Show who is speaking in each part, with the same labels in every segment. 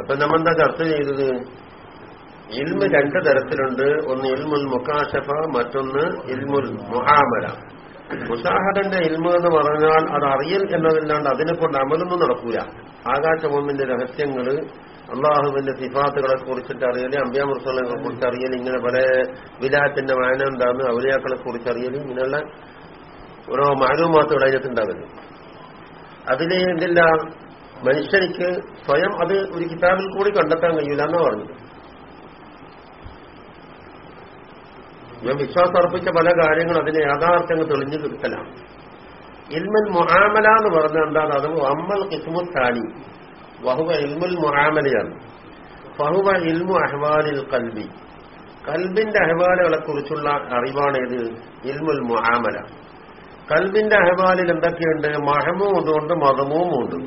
Speaker 1: അപ്പൊ നമ്മളെന്താ ചർച്ച ചെയ്തത്? ഇൽമ് രണ്ട് തരത്തിലുണ്ട്. ഒന്ന് ഇൽമുൽ മുക്കാശഫ മറ്റൊന്ന് ഇൽമുൽ മുഹാമല. മുഷാഹദന്റെ ഇൽമ എന്ന് പറഞ്ഞാൽ അത് അറിയൽ എന്നതല്ലാണ്ട് അതിനെ കൊണ്ട് അമലൊന്നും നടക്കൂല. ആകാശഭൂമിന്റെ രഹസ്യങ്ങൾ അള്ളാഹുവിന്റെ സിഫാത്തുകളെ കുറിച്ചിട്ട് അറിയൽ അമ്പ്യാമൃസങ്ങളെ കുറിച്ച് ഇങ്ങനെ പല വിലാത്തിന്റെ വായന എന്താന്ന് അവലിയാക്കളെ കുറിച്ച് ഇങ്ങനെയുള്ള ഓരോ മാലൂമാത്തുകൾ അതിനകത്തുണ്ടാകൽ അതിന് എന്തില്ല മനുഷ്യനിക്ക് സ്വയം അത് ഒരു കിതാബിൽ കൂടി കണ്ടെത്താൻ കഴിയില്ല എന്നാ പറഞ്ഞു ഞാൻ വിശ്വാസം അർപ്പിച്ച പല കാര്യങ്ങളും അതിനെ യാഥാർത്ഥ്യങ്ങൾ തെളിഞ്ഞു കിട്ടലാണ്. ഇൽമുൽ മുഹാമല എന്ന് പറഞ്ഞാൽ എന്താണ്? അത് അമ്മൽ കിസ്മു താനി വഹുവ ഇൽമുൽ മുഹാമലയാണ് ഫഹുവ ഇൽമു അഹ്വാലിൽ കൽബി. കൽബിന്റെ അഹ്വാലുകളെ കുറിച്ചുള്ള അറിവാണ് ഇത് ഇൽമുൽ മുഹാമല കൽബിന്റെ അഹ്വാലിൽ എന്തൊക്കെയുണ്ട്? മഹമൂമുണ്ട് മതമൂമുണ്ട്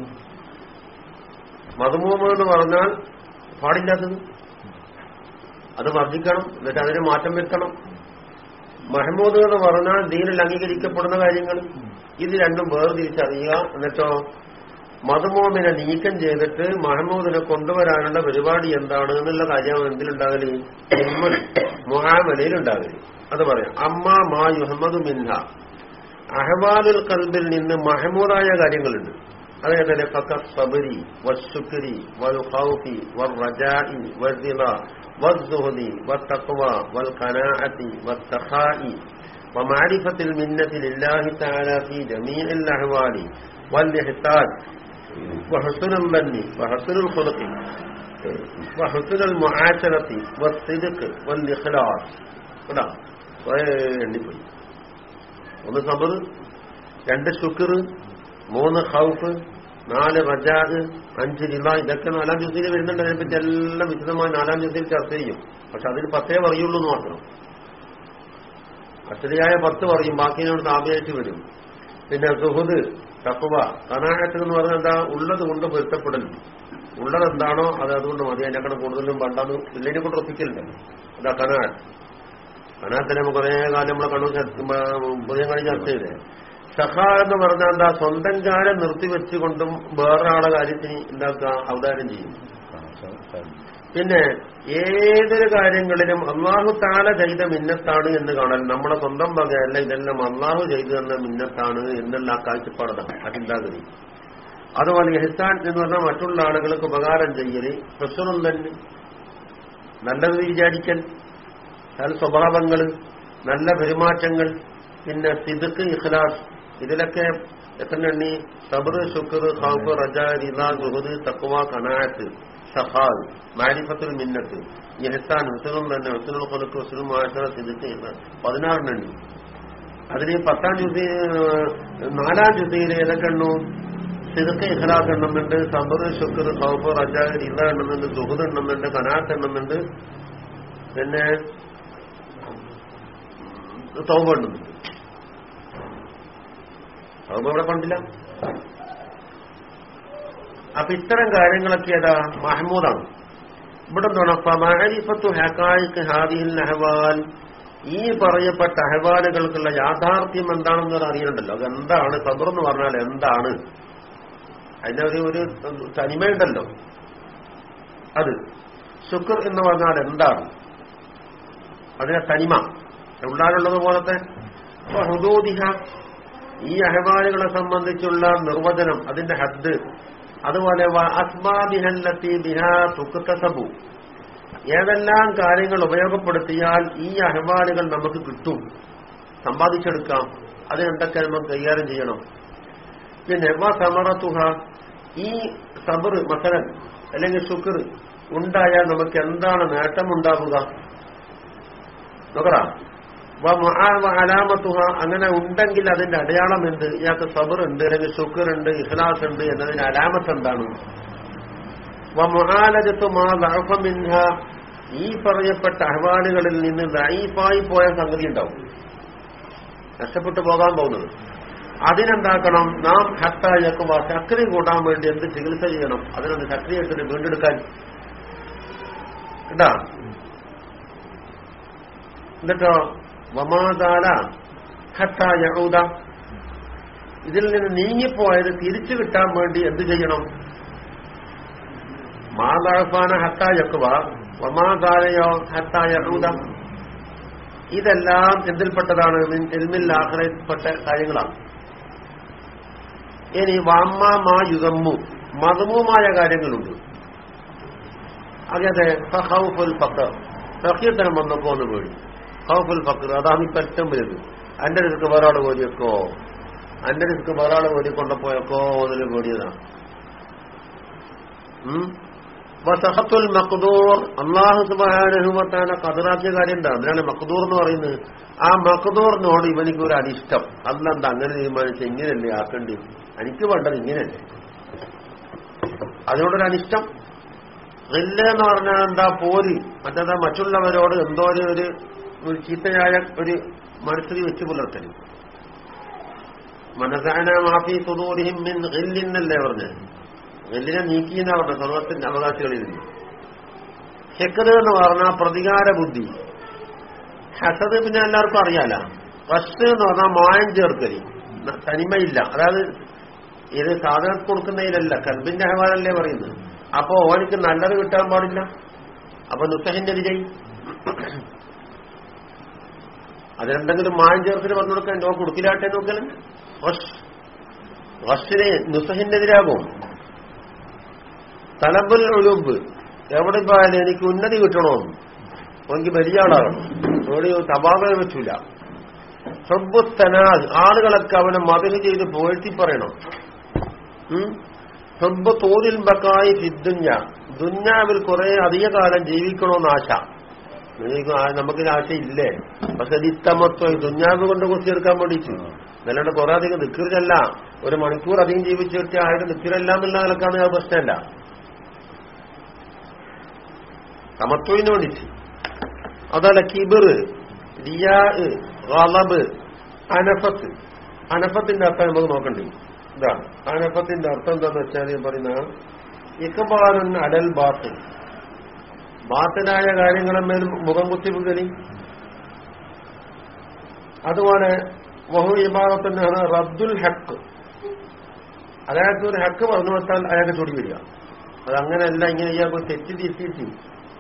Speaker 1: മതമൂമ് എന്ന് പറഞ്ഞാൽ പാടില്ലാത്തത്. അത് വർദ്ധിക്കണം എന്നിട്ട് അതിനെ മാറ്റം വരുത്തണം. മഹമ്മൂദ് എന്ന് പറഞ്ഞാൽ ദീനിൽ അംഗീകരിക്കപ്പെടുന്ന കാര്യങ്ങൾ. ഇത് രണ്ടും വേർതിരിച്ചറിയുക എന്നിട്ടോ മതമോമിനെ നീക്കം ചെയ്തിട്ട് മഹമ്മൂദിനെ കൊണ്ടുവരാനുള്ള പരിപാടി എന്താണ് എന്നുള്ള കാര്യം എന്തിലുണ്ടാകൽ? മുഹാമലയിൽ ഉണ്ടാകൽ. അത് പറയാം. അമ്മ മാ യുഹമ്മദ് മിൻഹ. അഹ്വാദുൽ കൽബിൽ നിന്ന് മഹമൂദായ കാര്യങ്ങളുണ്ട്. അതേപോലെ ഫക്ക സബരി വശുക്രി വൽ ഖൗഫി വൽ റജാഇ വൽ والزهد والتقوى والقناعة والسخاء ومعرفة المنة لله تعالى في جميع الأحوال والإحسان وحسن الظن وحسن الخلق وحسن المعاشرة والصدق والإخلاص കേട്ടാ എണ്ണിപ്പോയി ഒന്ന് സബർ രണ്ട് ശുക്ർ മൂന്ന് ഹൗഫ് നാല് റജാദ് അഞ്ച് ജില്ല ഇതൊക്കെ നാലാം ദിവസത്തിൽ വരുന്നുണ്ട്. അതിനെപ്പറ്റി എല്ലാം വിശദമായി നാലാം ദിവസത്തിൽ ചർച്ച ചെയ്യും. പക്ഷെ അതിൽ പത്തേ പറയുള്ളൂ എന്ന് മാത്രം. അശ്വരിയായ പത്ത് പറയും. ബാക്കിനോട് താപയായിട്ട് വരും. പിന്നെ സുഹൃദ് തപ്പുവ കനാഹത്ത് എന്ന് പറഞ്ഞാൽ എന്താ? ഉള്ളത് കൊണ്ട് പൊരുത്തപ്പെടൽ. ഉള്ളത് എന്താണോ അത് അതുകൊണ്ട് മതി. അതിനെക്കാണ് കൂടുതലും പണ്ടാന്ന് ഇല്ലിനെ കൊണ്ട് ഒപ്പിക്കലുണ്ടല്ലോ അതാ കനാഹത്ത് കനാഹത്തിനെ കുറേ കാലം നമ്മളെ കണ്ണൂർ പുതിയ കളി ചർച്ച ചെയ്തേ. സഹ എന്ന് പറഞ്ഞാൽ എന്താ സ്വന്തം കാലം നിർത്തിവെച്ചുകൊണ്ടും വേറൊരാളെ കാര്യത്തിന് എന്താക്കുക? അവതാരം ചെയ്യും. പിന്നെ ഏതൊരു കാര്യങ്ങളിലും അള്ളാഹു താല ചെയ്ത മിന്നത്താണ് എന്ന് കാണാൻ നമ്മളെ സ്വന്തം വകയല്ല ഇതെല്ലാം അള്ളാഹു ചെയ്തു തന്ന മിന്നത്താണ് എന്നുള്ള ആ കാഴ്ചപ്പാടാണ് അഹിന്ദാഗതി അതുപോലെ എഹ്സാൻ എന്ന് പറഞ്ഞാൽ മറ്റുള്ള ആളുകൾക്ക് ഉപകാരം ചെയ്യൽ പ്രശ്നം തന്നെ. നല്ലത് വിചാരിക്കൽ നല്ല സ്വഭാവങ്ങൾ നല്ല പെരുമാറ്റങ്ങൾ പിന്നെ സിദുക്ക് ഇഖ്ലാസ് ഇതിലൊക്കെ എത്ര എണ്ണി? സബർ ശുക്ർ ഖൗഫ് റജ റിദ ഗുഹദ് തക്വ കനാഅത്ത് സഫാൽ മാരിഫത്തുൽ മിന്നത്ത് ഇഹ്സാൻ ഹുസനും തന്നെ ഹുസനുൽ കൊലക്ക് ഹുസനും മുആശറ സിദുക്ക് പതിനാറിനെണ്ണി അതിന് പത്താം ജുസി നാലാം ജുസിയിൽ ഏതൊക്കെ എണ്ണു? സിദുക്ക് ഇഖ്ലാസ് എണ്ണുന്നുണ്ട് സബർ ശുക്ർ ഖൗഫ് റജ റിദ എണ്ണുന്നുണ്ട് ഗുഹദ് എണ്ണുന്നുണ്ട് കനാഅത്ത് എണ്ണുന്നുണ്ട് പിന്നെ തൗബ എണ്ണുന്നുണ്ട്. അതൊന്നും അവിടെ കണ്ടില്ല. അപ്പൊ ഇത്തരം കാര്യങ്ങളൊക്കെ ഏതാ? മഹമൂദാണ്. ഇവിടെ എന്താണ്? ഈ പറയപ്പെട്ട അഹവാലുകൾക്കുള്ള യാഥാർത്ഥ്യം എന്താണെന്ന് അറിയണ്ടല്ലോ. അതെന്താണ്? സബർ എന്ന് പറഞ്ഞാൽ എന്താണ്? അതിന്റെ ഒരു ഒരു തനിമയുണ്ടല്ലോ. അത് ശുക്ർ എന്ന് പറഞ്ഞാൽ എന്താണ്? അതിന്റെ തനിമ. ഉള്ളാലുള്ളത് പോലത്തെ. ഹുദൂദിഹ ഈ അഹവാലുകളെ സംബന്ധിച്ചുള്ള നിർവചനം അതിന്റെ ഹദ്. അതുപോലെ തുക്കസബു ഏതെല്ലാം കാര്യങ്ങൾ ഉപയോഗപ്പെടുത്തിയാൽ ഈ അഹവാലുകൾ നമുക്ക് കിട്ടും? സമ്പാദിച്ചെടുക്കാം. അതിനെന്തൊക്കെ നമ്മൾ കൈകാര്യം ചെയ്യണം? പിന്നെ വ സമറത്തുഹ ഈ സബർ മസലൻ അല്ലെങ്കിൽ ശുക്ർ ഉണ്ടായാൽ നമുക്ക് എന്താണ് നേട്ടമുണ്ടാവുക? നോക്കറ അലാമത്തുഹ. അങ്ങനെ ഉണ്ടെങ്കിൽ അതിന്റെ അടയാളം എന്ത് ഇയാൾക്ക് സബർ ഉണ്ട് അല്ലെങ്കിൽ ശുക്ർ ഉണ്ട് ഇഖ്ലാസ് ഉണ്ട് എന്നതിന് അലാമത്ത് എന്താണ് ഈ പറയപ്പെട്ട അഹ്വാലുകളിൽ നിന്ന് ലൈഫായി പോയ സംഗതി ഉണ്ടാവും. നഷ്ടപ്പെട്ടു പോകാൻ പോകുന്നത്. അതിനെന്താക്കണം? നാം ഹത്തായക്കുമ്പോ ശക്തി കൂട്ടാൻ വേണ്ടി എന്ത് ചികിത്സ ചെയ്യണം? അതിനൊന്ന് ശക്തിയെടുത്തിട്ട് വീണ്ടെടുക്കാൻ. കേട്ടാ? വമാതാല ഹത്തായൂത ഇതിൽ നിന്ന് നീങ്ങിപ്പോയത് തിരിച്ചു കിട്ടാൻ വേണ്ടി എന്ത് ചെയ്യണം? മാതാഫാന ഹത്തായക്കുവ വമാതാലയോ ഹത്തായൂത ഇതെല്ലാം എന്തിൽപ്പെട്ടതാണ്? എൽമിൽ ആഹ്റയിൽപ്പെട്ട കാര്യങ്ങളാണ്. ഇനി വാമ്മ മാ യുഗമ്മു മതമുമായ കാര്യങ്ങളുണ്ട്. അതെ ഹൗഫുൽ ഫക്കർ സഹ്യത്തരം വന്നപ്പോ ഒന്ന് പേടി. ഹൗഫുൽ ഫക്കർ അതാണ് ഇപ്പൊ ഏറ്റവും വലുത്. അന്റെ അടുത്ത് വേറെ ആൾ കോരിയൊക്കോ അന്റെ അടുത്ത് വേറെ ആൾ കോരി കൊണ്ടപ്പോയൊക്കോ അതിൽ കോടിയതാണ് സഹത്തുൽ മഖദൂർ. അള്ളാഹു സുബാനുഭവത്താന കതിറാക്കിയ കാര്യം ഉണ്ട് അതിനാണ് മഖദൂർ എന്ന് പറയുന്നത്. ആ മക്ദൂറിനോട് ഇവനിക്ക് ഒരു അനിഷ്ടം അല്ലെന്താ അങ്ങനെ തീരുമാനിച്ച് ഇങ്ങനെയല്ലേ ആക്കേണ്ടി? എനിക്ക് വേണ്ടത് ഇങ്ങനെയല്ലേ? അതിനോടൊരു അനിഷ്ടം ഇല്ല എന്ന് പറഞ്ഞാൽ എന്താ? പോരി. മറ്റേതാ മറ്റുള്ളവരോട് എന്തോ ഒരു ഒരു ചീത്തയായ ഒരു മനസ്സിൽ വെച്ച് പുലർത്തരുത് മനസാന മാഫി സുദൂരിഹിം മിൻ പറഞ്ഞത്. പറഞ്ഞ് നീക്കി നീക്കിയെന്നാ പറഞ്ഞ സർവത്തിന്റെ അവകാശികളിൽ നിന്ന്. ഹെക്കത് എന്ന് പറഞ്ഞാൽ പ്രതികാര ബുദ്ധി. ഹസത് പിന്നെ എല്ലാവർക്കും അറിയാല. ഫസ്റ്റ് എന്ന് പറഞ്ഞാൽ മായം ചേർക്കൽ. തനിമയില്ല. അതായത് ഇത് സാധനം കൊടുക്കുന്നതിലല്ല കൽബിന്റെ അഹ്വാനല്ലേ പറയുന്നത്. അപ്പോ ഓനിക്ക് നല്ലത് കിട്ടാൻ പാടില്ല. അപ്പൊ നുസഹിന്റെ വിജയ്. അതിലെന്തെങ്കിലും മായം ചേർത്തിന് പറഞ്ഞു കൊടുക്കാൻ നോ കൊടുക്കില്ലാട്ടെ നോക്കലും? നുസഹിന്റെ എതിരാകും തലമ്പൽ ഒഴുമ്പ് എവിടെ പോയാലും എനിക്ക് ഉന്നതി കിട്ടണമെന്ന് എനിക്ക് വലിയ ആളാകണം. അവിടെ വെച്ചില്ല സബ്ബുസ്തനാദ് ആളുകളൊക്കെ അവനെ മതിൽ ചെയ്ത് പോഴ്ത്തി പറയണം. സബ്ബ് തോതിൽ ബക്കായി ഫിദ്ദുഞ്ഞ ദുഞ്ഞാവിൽ കുറെ അധിക കാലം ആശ നമുക്കിന് ആശയില്ലേ പക്ഷെ അത് ഇത്തമത്വം ദുഞ്ഞാവ് കൊണ്ട് കുറിച്ചെടുക്കാൻ വേണ്ടിയിട്ട്. അല്ലാണ്ട് കുറെ അധികം നിൽക്കരുതല്ല ഒരു മണിക്കൂർ അധികം ജീവിച്ചു വെച്ചാൽ ആയിട്ട് നിൽക്കില്ല എന്നുള്ള നിലക്കാണ് ആ പ്രശ്നമല്ല. സമത്വത്തിന് വേണ്ടിയിട്ട്. അതല്ല കിബിർ റിയാ റളബ് അനഫത്ത്. അനഫത്തിന്റെ അർത്ഥം നമുക്ക് നോക്കണ്ടേ? ഇതാണ്. അനഫത്തിന്റെ അർത്ഥം എന്താണെന്ന് വെച്ചാൽ പറയുന്ന ഇക്കബാലൻ അടൽ ബാത്തിൽ ബാത്തിനായ കാര്യങ്ങളെമേൽ മുഖം കുത്തിപ്പുകലി അതുപോലെ വഹു വിഭാഗത്തിനാണ് റബ്ദുൽ ഹക്ക് അയാൾക്ക് ഒരു ഹക്ക് പറഞ്ഞു വെച്ചാൽ അയാൾക്ക് ചൂടി വരിക. അതങ്ങനെയല്ല ഇങ്ങനെ ഇയാൾക്ക് തെറ്റ് തിരിച്ചിട്ട്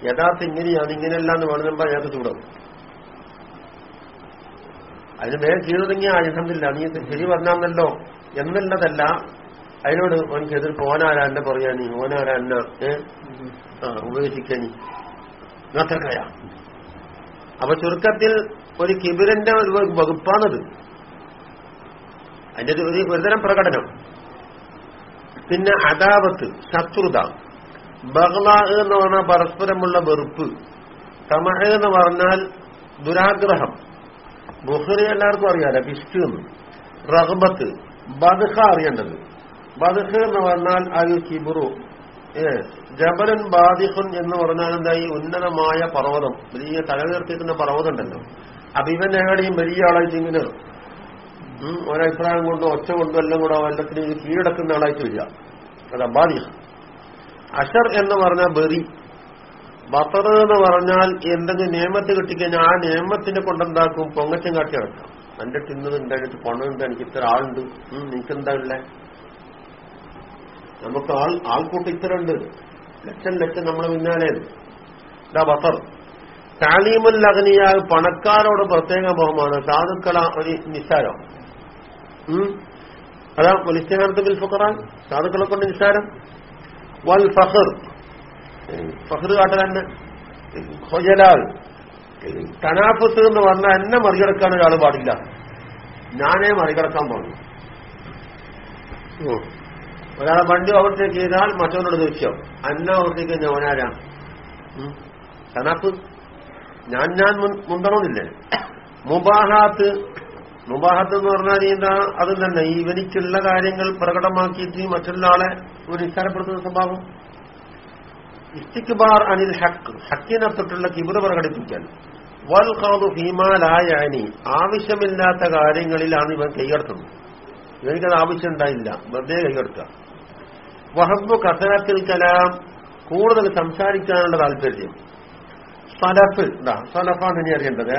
Speaker 1: യഥാർത്ഥ ഇങ്ങനെയാണ് ഇങ്ങനെയല്ല എന്ന് പറയുമ്പോൾ അയാൾക്ക് ചൂടാവും. അതിന് മേൽ ചെയ്തതെങ്കിൽ ആയുധമില്ല നീ ശരി പറഞ്ഞാന്നല്ലോ എന്നുള്ളതല്ല അതിനോട് എനിക്ക് പോനാരാന്റെ ഓനാരാ എന്നെ പറയാ നീ? ഓനാരാ എന്ന ആ ഉപദേശിക്കനി നത്തക്കയ അപ്പൊ ചുരുക്കത്തിൽ ഒരു കിബിരന്റെ ഒരു വകുപ്പാണത്. അതിന്റെ ഒരു ഒരുതരം പ്രകടനം. പിന്നെ അദാവത്ത് ശത്രുത. ബഹ്ല എന്ന് പറഞ്ഞാൽ പരസ്പരമുള്ള വെറുപ്പ്. തമഹ എന്ന് പറഞ്ഞാൽ ദുരാഗ്രഹം. ബുഹറി എല്ലാവർക്കും അറിയാലോ പിസ്റ്റ് എന്ന്. റഹബത്ത് ബദ്ഹ അറിയേണ്ടത്. ബദ്ഹ എന്ന് പറഞ്ഞാൽ അത് കിബുറു ജബലൻ ബാദിഖുൻ എന്ന് പറഞ്ഞാൽ എന്തായി ഉന്നതമായ പർവതം? വലിയ തലകീർത്തിക്കുന്ന പർവതം ഉണ്ടല്ലോ അപ്പൊ ഇവൻ എവിടെയും വലിയ ആളായിട്ട് ഇങ്ങനെ ഒരഭിപ്രായം കൊണ്ടും ഒച്ച കൊണ്ടും എല്ലാം കൂടെ വല്ലത്തിനും കീഴടക്കുന്ന ആളായിട്ട് വരിക. അതാ ബാദിഖ. അഷർ എന്ന് പറഞ്ഞാൽ ബെറി. ബത്തർ എന്ന് പറഞ്ഞാൽ എന്തെങ്കിലും നിയമത്ത് കിട്ടിക്കഴിഞ്ഞാൽ ആ നിയമത്തിനെ കൊണ്ടെന്താക്കും? പൊങ്ങച്ചം കാട്ടി അടക്കാം. എന്റെ തിന്നത് ഉണ്ടായിട്ട് പണമുണ്ട് എനിക്ക് ഇത്ര ആളുണ്ട്. നിനക്കെന്താ ഉള്ളേ? നമുക്ക് ആൾ ആൾക്കൂട്ടം ഇത്ര ഉണ്ട് ലക്ഷം ലക്ഷം നമ്മളെ പിന്നാലെ ബസർ താലീമുൽ അഗ്നിയ പണക്കാരോട് പ്രത്യേക ബഹുമാണ് സാധുക്കള ഒരു നിസ്സാരം. അതാ വലിസ്ഥാനത്ത് ബിൽ സാധുക്കളെ കൊണ്ട് നിസ്സാരം. വൽ ഫഹർ ഫഹർ കാട്ടൽ തന്നെ. ഹൊജലാൽ തനാഫത്ത് എന്ന് പറഞ്ഞാൽ എന്നെ മറികടക്കാൻ ഒരാൾ പാടില്ല. ഞാനേ മറികടക്കാൻ പാടുള്ളൂ. ഒരാളെ വണ്ടി ഓവർടേക്ക് ചെയ്താൽ മറ്റവനോട് ചോദിച്ചോ അന്ന ഓവർടേക്ക് കഴിഞ്ഞാൽ ഓനാരാ ഞാൻ ഞാൻ മുന്തണമെന്നില്ലേ മുബാഹാത്ത് മുബാഹത്ത്. എന്ന് പറഞ്ഞാൽ എന്താ അത് തന്നെ. ഇവനിക്കുള്ള കാര്യങ്ങൾ പ്രകടമാക്കിയിട്ട് മറ്റുള്ള ആളെ ഒരു നിസ്സാരപ്പെടുത്തുന്ന സ്വഭാവം. ഇസ്തിക്ബാർ അനിൽ ഹക്ക് ഹക്കിനെ തൊട്ടുള്ള പ്രകടിപ്പിക്കാൻ വൽ കാതു ഭീമാലായി ആവശ്യമില്ലാത്ത കാര്യങ്ങളിലാണ് ഇവൻ കൈകടത്തുന്നത് ഇവനിക്കത് ആവശ്യം ഉണ്ടായില്ല വെറുതെ കൈകടത്തുക വഹബു കസനത്തിൽ കലാം കൂടുതൽ സംസാരിക്കാനുള്ള താല്പര്യം. സലഫ് എന്താ സലഫാണ് ഇനി അറിയേണ്ടത്.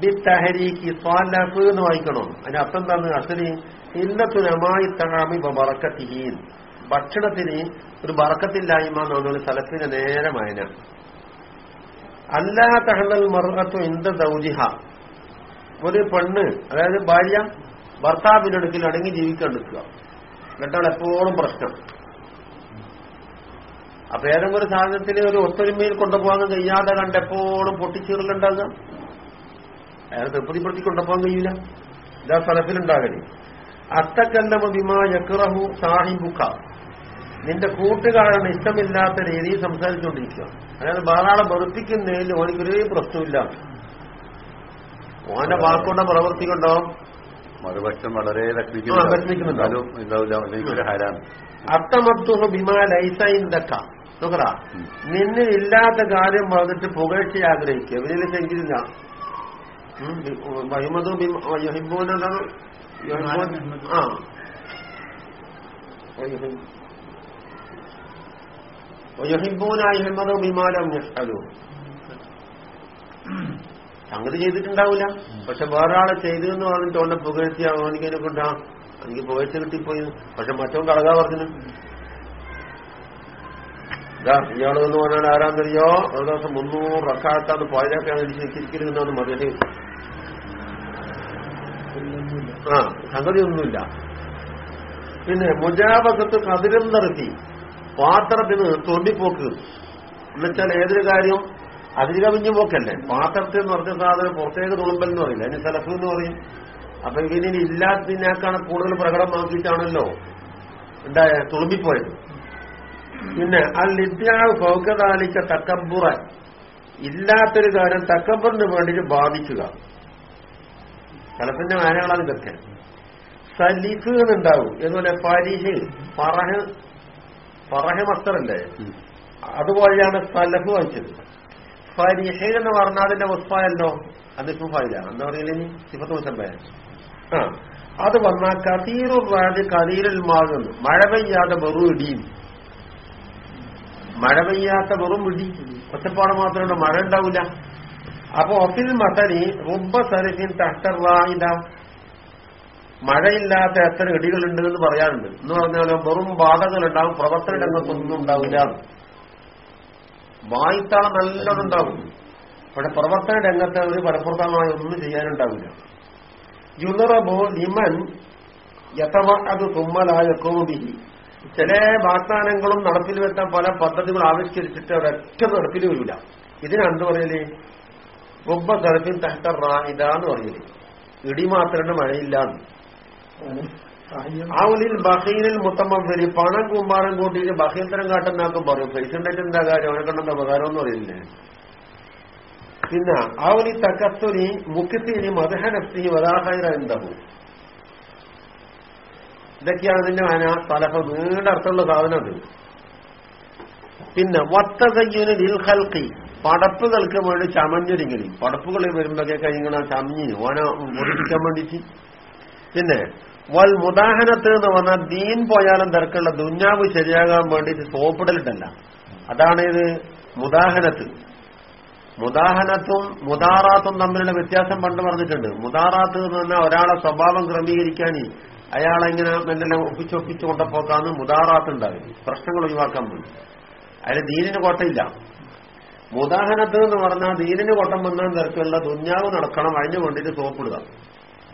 Speaker 1: ബി ബിത്തഹരീക്ക് സലഫ് എന്ന് വായിക്കണം? അതിന്റെ അർത്ഥം എന്താണ്? അസലി ഇല്ലത്തുനമായി തഹാമി ബറക്കത്തിഹീൻ ഭക്ഷണത്തിന് ഒരു ബറക്കത്തില്ലായ്മ എന്നുള്ള സലഫിന്റെ നേരെ അല്ലാ തഹള്ളൽ മറുകത്വം ഇന്ത ദൗജിഹ ഒരു പെണ്ണ് അതായത് ഭാര്യ ഭർത്താവിനടുക്കിൽ അടങ്ങി ജീവിക്കാൻ നിൽക്കുക. എന്നിട്ടാണ് എപ്പോഴും പ്രശ്നം. അപ്പൊ ഏതെങ്കിലും ഒരു സാധനത്തിന് ഒരു ഒത്തൊരുമയിൽ കൊണ്ടുപോകാൻ കഴിയാതെ കണ്ട് എപ്പോഴും പൊട്ടിച്ചീറലുണ്ടാകുക? അയാൾ തൃപ്തിപ്പെടുത്തി കൊണ്ടുപോകാൻ കഴിയില്ല. ഇതാ സ്ഥലത്തിലുണ്ടാകണേ അത്തക്കല്ലമ ബിമാ യക്റഹു സാഹിബുക്ക നിന്റെ കൂട്ടുകാരൻ ഇഷ്ടമില്ലാത്ത രീതിയിൽ സംസാരിച്ചുകൊണ്ടിരിക്കുക. അതായത് വേറാളെ വെറുപ്പിക്കുന്നതിൽ ഓനിക്കൊരു പ്രശ്നമില്ല ഓന്റെ വാക്കുകൊണ്ടോ പ്രവൃത്തി കൊണ്ടോ
Speaker 2: മറുപക്ഷം വളരെ ഹരാണ്.
Speaker 1: അത്തമത്വ നോക്കറാ
Speaker 2: ഉം.
Speaker 1: നിന്നിൽ ഇല്ലാത്ത കാര്യം പറഞ്ഞിട്ട് പുകഴ്ച ആഗ്രഹിക്കുക. ഇവരിൽ എങ്കിലില്ല മഹിമദു യഹിബൂൻ എന്താണ് ആ യഹിബൂന യഹിമദു ബിമാലം യഫ്അലു സംഗതി ചെയ്തിട്ടുണ്ടാവില്ല പക്ഷെ വേറൊരാളെ ചെയ്തു എന്ന് പറഞ്ഞിട്ട് ഓന്റെ പുകഴ്ച അവനിക്കതിനെ കൊണ്ടാ എനിക്ക് പുകഴ്ച കിട്ടിപ്പോയി. പക്ഷെ മറ്റവൻ കളകാ പറഞ്ഞു ഇയാളെന്ന് പറഞ്ഞാൽ ആരാന്നറിയോ ഒരു ദിവസം മുന്നൂറ് റക്കാത്താന്ന് പോയതൊക്കെയാണ് എനിക്ക് നിൽക്കിരിക്കുന്നതെന്ന് മതി ആ സംഗതി ഒന്നുമില്ല പിന്നെ മുജാബകത്ത് നിർത്തി പാത്രത്തിന് തൊണ്ടിപ്പോക്ക് എന്നുവെച്ചാൽ ഏതൊരു കാര്യം അതിരുകവിഞ്ഞു പോക്കല്ലേ? പാത്രത്തിൽ എന്ന് പറഞ്ഞ സാധനം പുറത്തേക്ക് തുളുമ്പൽ എന്ന് പറയില്ല? അതിന് സലഫ് എന്ന് പറയും. അപ്പൊ ഇതിന് ഇല്ലാത്തതിനേക്കാണ് കൂടുതൽ പ്രകടമാക്കിയിട്ടാണല്ലോ ഉണ്ടായ തുളുമ്പിപ്പോയത്. പിന്നെ അൽ ഇദ്യാവ് ഫൗക്കതാലിക്ക തക്കബുറ ഇല്ലാത്തൊരു കാര്യം തക്കബറിന് വേണ്ടിയിട്ട് ബാധിക്കുക. സ്ഥലത്തിന്റെ മാനങ്ങളാണ് ഇതൊക്കെ. സലിഫ് എന്നുണ്ടാവും. അതുപോലെ പരിഹ് പറഹ് പറഹ് മസ്തറല്ലേ? അതുപോലെയാണ് സലഫ് വായിച്ചത് ഫരിഹ് എന്ന് പറഞ്ഞാൽ അതിന്റെ വസ്ഫായല്ലോ അത് ഇസ്മുഫായില്ല എന്താ പറയുന്നത് ഇപ്പത്തെ മുസമ്പയ ആ. അത് വന്നാൽ കതീറുൽ റാജ് കതീരിൽ മാകുന്നു മഴ പെയ്യാതെ വെറും ഇടിയും. മഴ പെയ്യാത്ത വെറും ഇടി. ഒറ്റപ്പാട് മാത്രമല്ല മഴ ഉണ്ടാവില്ല അപ്പൊ ഒഫിൽ മസനി റുബ സരിഫിൻ തട്ടറായില്ല മഴയില്ലാത്ത എത്ര ഇടികളുണ്ട് എന്ന് പറയാറുണ്ട് എന്ന് പറഞ്ഞാൽ വെറും ബാധകളുണ്ടാവും പ്രവർത്തന രംഗത്തൊന്നും ഉണ്ടാവില്ല. വായിത്താളം നല്ലോണം ഉണ്ടാവും പക്ഷെ പ്രവർത്തന രംഗത്ത് ഒരു ഫലപ്രദമായി ഒന്നും ചെയ്യാനുണ്ടാവില്ല. യുനറബോ ലിമൻ യഥവ അത് തുമ്മലായ കോമി ചില വാഗ്ദാനങ്ങളും നടപ്പിൽ വെക്കാൻ പല പദ്ധതികൾ ആവിഷ്കരിച്ചിട്ട് ഒരൊറ്റ നടപ്പിൽ വരില്ല ഇതിനെന്ത് പറയൽ? ഒബ്ബ തലത്തിൽ തഹ്ത റാഹിദ എന്ന് പറയൽ. ഇടി മാത്രമേ മഴയില്ല ആവുലിൽ ബഹീനിൽ മുത്തമ്മരി പണം കൂമ്പാരം കൂട്ടിയിട്ട് ബഹീൽത്തരം കാട്ടുന്നാക്കും പറയും. പൈസ എന്താ കാര്യം? അവനെ കണ്ടെന്താ ഉപകാരം എന്ന് പറയില്ലേ പിന്നെ ആവുലി തക്കത്തൊരി മുക്കിത്തിനി മധുഹനത്തി വരാഹൈറ എന്താവും ഇതൊക്കെയാണ് ഇതിന്റെ ആന തലഹ നീണ്ട അർത്ഥമുള്ള സാധനം അത്. പിന്നെ വത്തകയ്യുന് ദിൽഹൽക്കി പടപ്പുകൾക്ക് വേണ്ടി ചമഞ്ഞൊരുങ്ങി. പടപ്പുകൾ വരുമ്പോഴൊക്കെ കഴിഞ്ഞാൽ ചമഞ്ഞ് ഓന മുറിപ്പിക്കാൻ വേണ്ടിയിട്ട്. പിന്നെ വൽ മുദാഹനത്ത് എന്ന് പറഞ്ഞാൽ ദീൻ പോയാലും തിരക്കുള്ള ദുഞ്ഞാവ് ശരിയാകാൻ വേണ്ടിയിട്ട് സോപ്പിടലിട്ടല്ല അതാണ് ഇത് മുദാഹനത്ത്. മുദാഹനത്തും മുദാറാത്തും തമ്മിലുള്ള വ്യത്യാസം പണ്ട് പറഞ്ഞിട്ടുണ്ട്. മുദാറാത്ത് എന്ന് പറഞ്ഞാൽ ഒരാളെ സ്വഭാവം ക്രമീകരിക്കാൻ അയാളെങ്ങനെ മെല്ലെ ഒപ്പിച്ചൊപ്പിച്ചു കൊണ്ടപ്പോക്കാന്ന് മുദാറാത്ത് ഉണ്ടാവില്ല. പ്രശ്നങ്ങൾ ഒഴിവാക്കാൻ വേണ്ടി. അതിന് ദീനിന് കോട്ടയില്ല. മുദാഹനത്ത് എന്ന് പറഞ്ഞാൽ ദീനിന് കോട്ടം വന്നാൽ തിരക്കുള്ള ദുഞ്ഞാവ് നടക്കണം. അതിന് വേണ്ടിയിട്ട് സോപ്പിടുക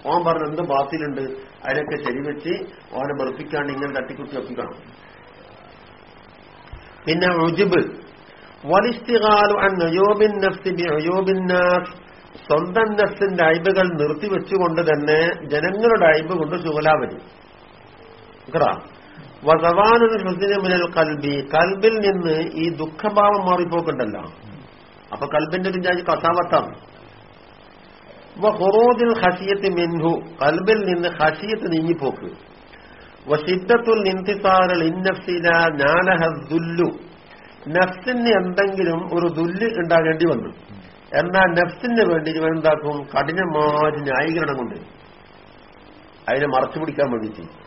Speaker 1: ഓൻ പറഞ്ഞ എന്ത് ബാത്തിലുണ്ട്? അതിനൊക്കെ ശരിവെച്ച് ഓനെ വെറുപ്പിക്കാണ്ട് ഇങ്ങനെ തട്ടിക്കുത്തി ഒപ്പിക്കണം പിന്നെ ഉജിബ്. സ്വന്തം നഫ്സിന്റെ അയബുകൾ നിർത്തിവെച്ചുകൊണ്ട് തന്നെ ജനങ്ങളുടെ അയബ് കൊണ്ട് ശുഗലാവരി മിനൽ കൽബി. കൽബിൽ നിന്ന് ഈ ദുഃഖഭാവം മാറിപ്പോക്കുണ്ടല്ലോ. അപ്പൊ കൽബിന്റെ ഒരു ജാതി ഹുറൂദിൽ ഹസിയത്ത് മിൻഹു കൽബിൽ നിന്ന് ഹസിയത്ത് നീങ്ങിപ്പോക്ക്. വസിദ്ധത്തുൽ നാലഹുല്ലു നഫ്സിന് എന്തെങ്കിലും ഒരു ദുല്ല് ഉണ്ടാകേണ്ടി വന്നു. എന്നാൽ നഫ്സിന് വേണ്ടി ഇവൻ എന്താക്കും? കഠിനമായ ന്യായീകരണം കൊണ്ട്. അതിനെ മറച്ചു പിടിക്കാൻ വേണ്ടിയിട്ട്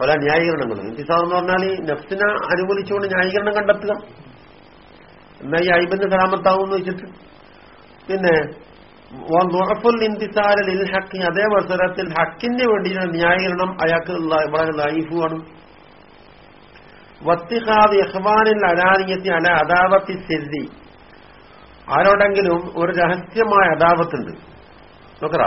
Speaker 1: പല ന്യായീകരണങ്ങൾ ഇന്തിസാർ എന്ന് പറഞ്ഞാൽ നഫ്സിനെ അനുകൂലിച്ചുകൊണ്ട് ന്യായീകരണം കണ്ടെത്തുക. എന്നാൽ ഈ അയ്ബന്റെ സലാമത്താവും എന്ന് വെച്ചിട്ട്. പിന്നെ അതേ മത്സരത്തിൽ ഹക്കിന് വേണ്ടിയുള്ള ന്യായീകരണം അയാൾക്ക് വളരെ ലൈഫുമാണ് വത്തിഹാദ് യഹ്വാനിൽ അനാനിയത്തി അദാവത്തി ആരോടെങ്കിലും ഒരു രഹസ്യമായ അദാവത്തുണ്ട് നോക്കറ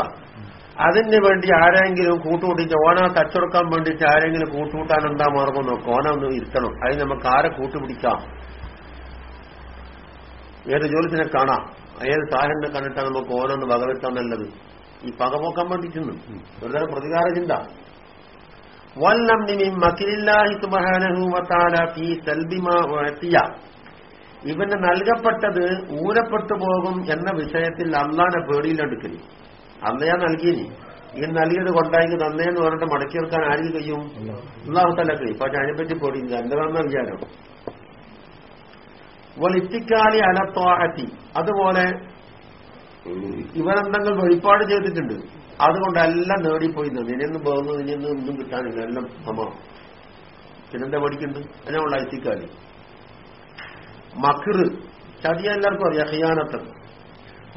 Speaker 1: അതിന് വേണ്ടി ആരെങ്കിലും കൂട്ടുകൂട്ടി ഓന തച്ചെടുക്കാൻ വേണ്ടിയിട്ട് ആരെങ്കിലും കൂട്ടുകൂട്ടാൻ എന്താ മാർഗം നോക്കും ഓന ഒന്ന് ഇരുത്തണം അതിന് നമുക്ക് ആരെ കൂട്ടുപിടിക്കാം ഏത് ജോലിസിനെ കാണാം ഏത് സാഹചര്യം കണ്ടിട്ടാണ് നമുക്ക് ഓരോന്ന് വകവെത്താൻ നല്ലത്? ഈ പകപോക്കാൻ വേണ്ടിയിട്ടുണ്ട് ഒരു തരം പ്രതികാര ചിന്ത. ഇവന് നൽകപ്പെട്ടത് ഊരപ്പെട്ടു പോകും എന്ന വിഷയത്തിൽ അള്ളാനെ പേടിയിലെടുക്കൽ അന്നയാ നൽകിയിനി. ഈ നൽകിയത് കൊണ്ടായിരിക്കും നന്നേന്ന് പറഞ്ഞിട്ട് മടക്കി വെക്കാൻ ആരും കഴിയും? അള്ളാഹു. കഴിയും. പക്ഷെ അതിനെപ്പറ്റി പേടിയില്ല. എന്റെതാണെന്ന് വിചാരം? ഇത്തിക്കാലി അലത്തോഹത്തി അതുപോലെ ഇവരെന്തെങ്കിലും വെളിപ്പാട് ചെയ്തിട്ടുണ്ട്. അതുകൊണ്ട് എല്ലാം നേടിപ്പോയി. നിന്നെയൊന്നും പോകുന്നു ഇനിയൊന്നും ഒന്നും കിട്ടാനില്ല. എല്ലാം സമാ പിന്നെന്താ പഠിക്കുന്നുണ്ട് അതിനുള്ള ഇത്തിക്കാലി മഖർ ചതിയ എല്ലാവർക്കും അറിയാം. ഹിയാനത്ത്.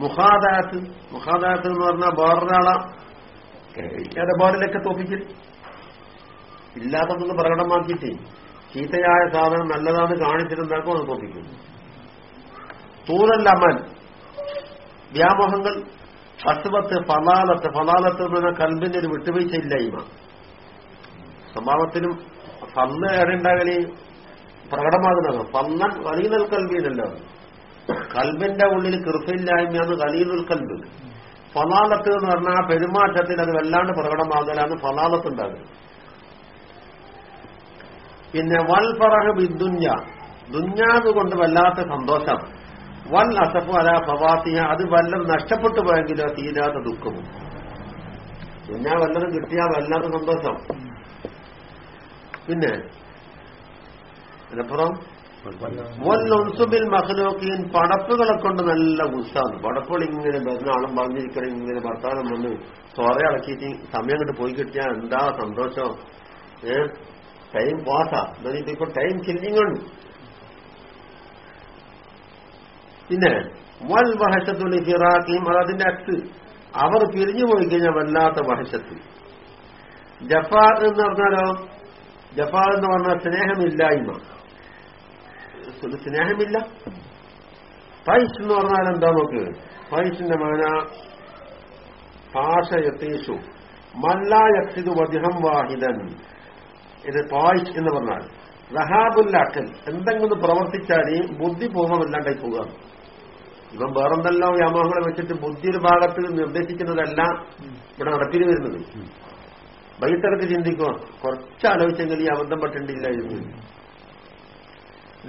Speaker 1: മുഖാദാത്ത്. മുഖാദാത്ത് എന്ന് പറഞ്ഞാൽ വേറൊരാളെ. ഇടപാടിലൊക്കെ തോപ്പിക്കൽ? ഇല്ലാത്തതൊന്ന് പ്രകടമാക്കിയിട്ടേ. ചീത്തയായ സാധനം നല്ലതാണ് കാണിച്ചിട്ടുണ്ടാക്കും അത് തോപ്പിക്കും. തൂറല്ലമൻ വ്യാമോഹങ്ങൾ അസുബത്ത് ഫലാലത്ത് ഫലാലത്ത് എന്ന് കൽബിന്റെ ഒരു വിട്ടുവീഴ്ചയില്ലായ്മ. സ്വഭാവത്തിലും ഫന്ന് എവിടെയുണ്ടാകൽ പ്രകടമാകുന്നത് ഫന്നൻ കലീനൽ കൽബിന്നല്ലോ കൽബിന്റെ ഉള്ളിൽ കൃപയില്ലായ്മയാണ് കലീലുൽ കൽബ് ഫലാലത്ത് എന്ന് പറഞ്ഞാൽ ആ പെരുമാറ്റത്തിൽ അത് വല്ലാണ്ട് പ്രകടമാകലാണ് ഫലാലത്ത് ഉണ്ടാകുന്നത് പിന്നെ വൽ ഫറഹ് ബിദ്ദുഞ്ഞ ദുഞ്ഞാവ് കൊണ്ട് വല്ലാത്ത സന്തോഷം. വൽ അസഫു അല ഫവാത്തിയ അത് വല്ലതും നഷ്ടപ്പെട്ടു പോയെങ്കിലോ തീരാത്ത ദുഃഖവും. പിന്നെ വല്ലതും കിട്ടിയാ വല്ലാത്ത സന്തോഷം. പിന്നെ അതിനപ്പുറം ിൽ മഹലോക്കിയൻ പടപ്പുകളെ കൊണ്ട് നല്ല ഉത്സാഹം. പടപ്പുകൾ ഇങ്ങനെ ബെന്നാളും പറഞ്ഞിരിക്കണം ഇങ്ങനെ ഭർത്താനം വന്ന് സോറ അടക്കിയിട്ട് സമയം കണ്ട് പോയി കിട്ടിയാൽ എന്താ സന്തോഷം? ഏ? ടൈം പാസാ. എന്നിട്ട് ഇപ്പൊ ടൈം കില്ലിംഗ് ഉണ്ട്. പിന്നെ വൽ വഹശത്തുൽ അത് അതിന്റെ അത്ത് അവർ പിരിഞ്ഞു പോയി കഴിഞ്ഞാൽ വല്ലാത്ത വഹശത്ത്. ജഫാ എന്ന് പറഞ്ഞാലോ? ജഫാ എന്ന് പറഞ്ഞാൽ സ്നേഹമില്ലായ്മ. സ്നേഹമില്ല? പൈസ് എന്ന് പറഞ്ഞാൽ എന്താ നോക്ക്? പൈസിന്റെ മാന ഭാഷ യത്തീഷു. വധിഹം വാഹിദൻ. ഇത് പായ്സ് എന്ന് പറഞ്ഞാൽ റഹാബുല്ലാക്കൽ എന്തെങ്കിലും പ്രവർത്തിച്ചാൽ ബുദ്ധിപൂർവമല്ലാണ്ടായി പോകുക ഇവൻ വേറെന്തെല്ലാം വ്യാമോഹങ്ങളെ വെച്ചിട്ട് ബുദ്ധിയുടെ ഭാഗത്ത് നിർദ്ദേശിക്കുന്നതല്ല ഇവിടെ നടപ്പിന് വരുന്നത്. വൈത്തരക്ക് ചിന്തിക്കുക കുറച്ച് ആലോചിച്ചെങ്കിൽ ഈ അബദ്ധം പെട്ടിട്ടില്ലായിരുന്നു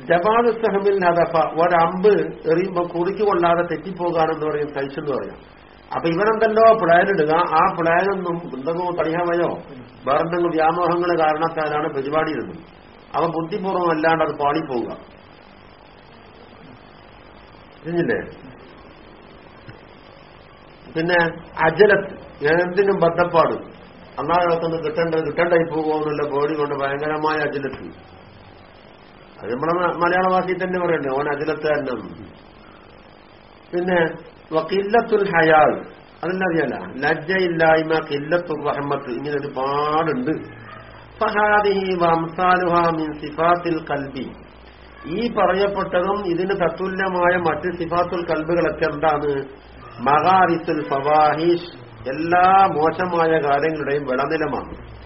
Speaker 1: ജവാദ് സഹമിൽ ഹദഫ ഒരമ്പ് എറിയുമ്പോൾ കുറിക്ക് കൊള്ളാതെ തെറ്റിപ്പോകാനെന്ന് പറയും കഴിച്ചെന്ന് പറയാം. അപ്പൊ ഇവനെന്തല്ലോ പ്ലാൻ ഇടുക ആ പ്ലാനൊന്നും എന്തെങ്കിലും തടയാമയോ വേറെന്തെങ്കിലും വ്യാമോഹങ്ങൾ കാരണത്താലാണ് പരിപാടി ഇടുന്നത്. അവൻ ബുദ്ധിപൂർവം അല്ലാണ്ട് അത് പാളിപ്പോവുക. അറിഞ്ഞില്ലേ പിന്നെ അജലത്ത് എന്തിനും ബദ്ധപ്പാട് അന്നാളത്തൊന്ന് കിട്ടേണ്ട കിട്ടണ്ടായി പോകുമെന്നുള്ള ബോഡി കൊണ്ട് ഭയങ്കരമായ അജലത്ത്. അത് നമ്മളെ മലയാള ഭാഷയിൽ തന്നെ പറയണ്ടേ ഓൻ അജലത്ത് തന്നെ പിന്നെ വക്കില്ലത്തുൽ ഹയാൾ അറിയാല ലജ്ജയില്ലായ്മ കില്ലത്തുൽ റഹ്മത്ത്. ഇങ്ങനെ ഒരുപാടുണ്ട്. ഫഹാദിഹി വംസാലുഹ മിൻ സിഫാത്തിൽ കൽബി. ഈ പറയപ്പെട്ടതും ഇതിന് തത്തുല്യമായ മറ്റ് സിഫാത്തുൽ കൽബുകളൊക്കെ എന്താണ്? മഹാരിസുൽ ഫവാഹിഷ്. എല്ലാ മോശമായ കാര്യങ്ങളുടെയും വിളനിലമാണ്.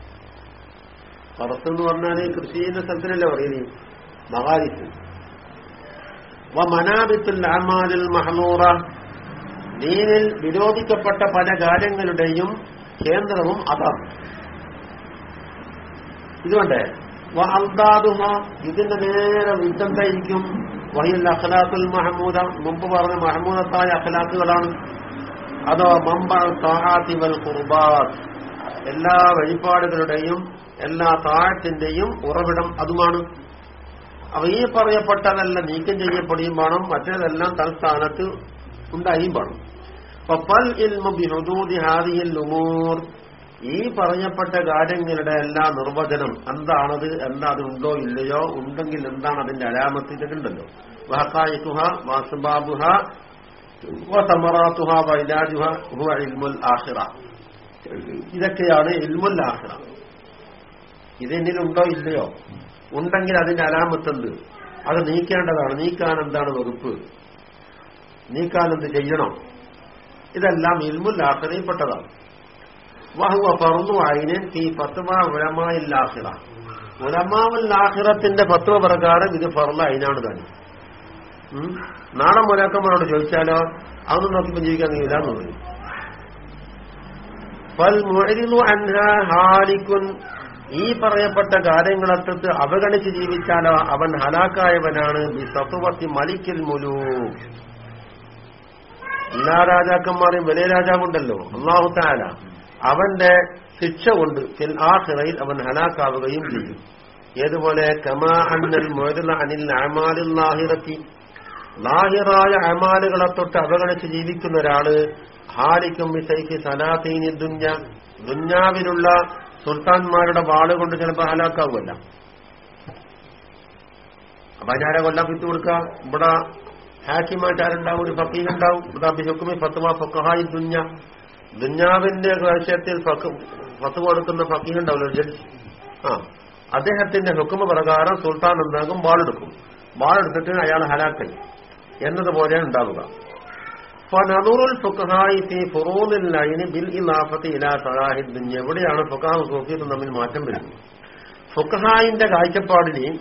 Speaker 1: പറത്ത് എന്ന് പറഞ്ഞാൽ കൃഷി ചെയ്യുന്ന സ്ഥലത്തിനല്ലേ പറയുന്നത് വ മനാബിത്തുൽ അമാലിൽ മഹനൂറ. ദീനിൽ വിരോധിക്കപ്പെട്ട പല കാര്യങ്ങളുടെയും കേന്ദ്രവും അതാണ്. ഇതുകൊണ്ട് ഇതിന്റെ നേരെ വിദ്ദന്തായിരിക്കും വഹിൽ അഖലാത്തുൽ മഹമൂദ. മുമ്പ് പറഞ്ഞ മഹമൂദത്തായ അഖലാത്തുകളാണ്. അതോ മമ്പ താഹാത്തി വൽ ഖുർബാത്ത്. എല്ലാ വഴിപാടുകളുടെയും എല്ലാ താഴത്തിന്റെയും ഉറവിടം അതുമാണ്. അപ്പൊ ഈ പറയപ്പെട്ടതെല്ലാം നീക്കം ചെയ്യപ്പെടുകയും വേണം. മറ്റേതെല്ലാം തൽസ്ഥാനത്ത് ഉണ്ടായും വേണം. അപ്പൊ പൽ ഇൽമു ബിഹുദൂദി ഹാദിയിൽ ഈ പറഞ്ഞപ്പെട്ട കാര്യങ്ങളുടെ എല്ലാ നിർവചനം എന്താണത് എന്താ അതുണ്ടോ ഇല്ലയോ ഉണ്ടെങ്കിൽ എന്താണ് അതിന്റെ അലാമത്തിട്ടുണ്ടല്ലോ വഹക്കായിക്കുഹ വാസുബാബുഹ സമറാത്തുഹ ഹുവ ഇൽമുൽ ആഹിറ ഇതൊക്കെയാണ് ഇൽമുൽ ആഹിറ ഇതെന്നിലുണ്ടോ ഇല്ലയോ? ഉണ്ടെങ്കിൽ അതിന്റെ അലാമത്തെന്ത് അത് നീക്കേണ്ടതാണ്. നീക്കാൻ എന്താണ് വകുപ്പ് നീക്കാൻ എന്ത് ചെയ്യണം? ഇതെല്ലാം ഇൽമുൽ ആഖിറയിൽപ്പെട്ടതാണ്. വഹുവ ഫർദു ഐനിൻ ഈ ഫത്വ ഉലമാവുൽ ആഖിറത്തിന്റെ ഫത്വ പ്രകാരം ഇത് ഫർദ് അയിനാണ് തന്നെ. നാളെ മുലാക്കന്മാരോട് ചോദിച്ചാലോ അതൊന്നും നോക്കിപ്പോ ജീവിക്കാൻ കഴിയില്ല എന്ന് പറയും. ഹാലിക്കുൻ ഈ പറയപ്പെട്ട കാര്യങ്ങളെടുത്ത് അവഗണിച്ച് ജീവിച്ചാലോ അവൻ ഹലാക്കായവനാണ്. ഈ സത്വത്തി മലിക്കൽ മുലൂ എല്ലാ രാജാക്കന്മാരെയും വലിയ രാജാവുണ്ടല്ലോ. അള്ളാഹു താല അവന്റെ ശിക്ഷ കൊണ്ട് ഫിൽ ആഖിറയിൽ അവൻ ഹലാക്കാവുകയും ചെയ്യും ഏതുപോലെ? കമാ അനിൽ ലാഹിറായ അമാലുകളെ തൊട്ട് അവഗണിച്ച് ജീവിക്കുന്ന ഒരാൾ ഹാലിക്കും വിസൈക്ക് സലാത്തീനി ദുഞ്ഞ ദുഞ്ഞാവിലുള്ള സുൽത്താൻമാരുടെ വാളുകൊണ്ട് ചിലപ്പോൾ ഹലാക്കാവുമല്ല. അപ്പൊ അതിനാരെ കൊല്ലാൻ വിത്ത് കൊടുക്കുക ഇവിടെ ഹാക്കിമാറ്റാരുണ്ടാവും ഒരു ഫക്കീലുണ്ടാവും ഇവിടെ ബിഹുക്കുമി ഫത്തുവ ദുഞ്ഞ ദുഞ്ഞാവിന്റെ വിഷയത്തിൽ ഫത്ത് കൊടുക്കുന്ന ഫക്കീഹ് ഉണ്ടാവില്ല ജഡ്ജ്? ആ. അദ്ദേഹത്തിന്റെ ഹുക്കുമ പ്രകാരം സുൽത്താൻ എന്താകും? വാളെടുക്കും. വാളെടുത്തിട്ട് അയാൾ ഹലാക്കൽ എന്നതുപോലെയാണ് ഉണ്ടാവുക. എവിടെയാണ് ഫുഖാഹും സൂഫിയത്തും തമ്മിൽ മാറ്റം വരുന്നത്. ഫുഖഹായിന്റെ കാഴ്ചപ്പാടിന്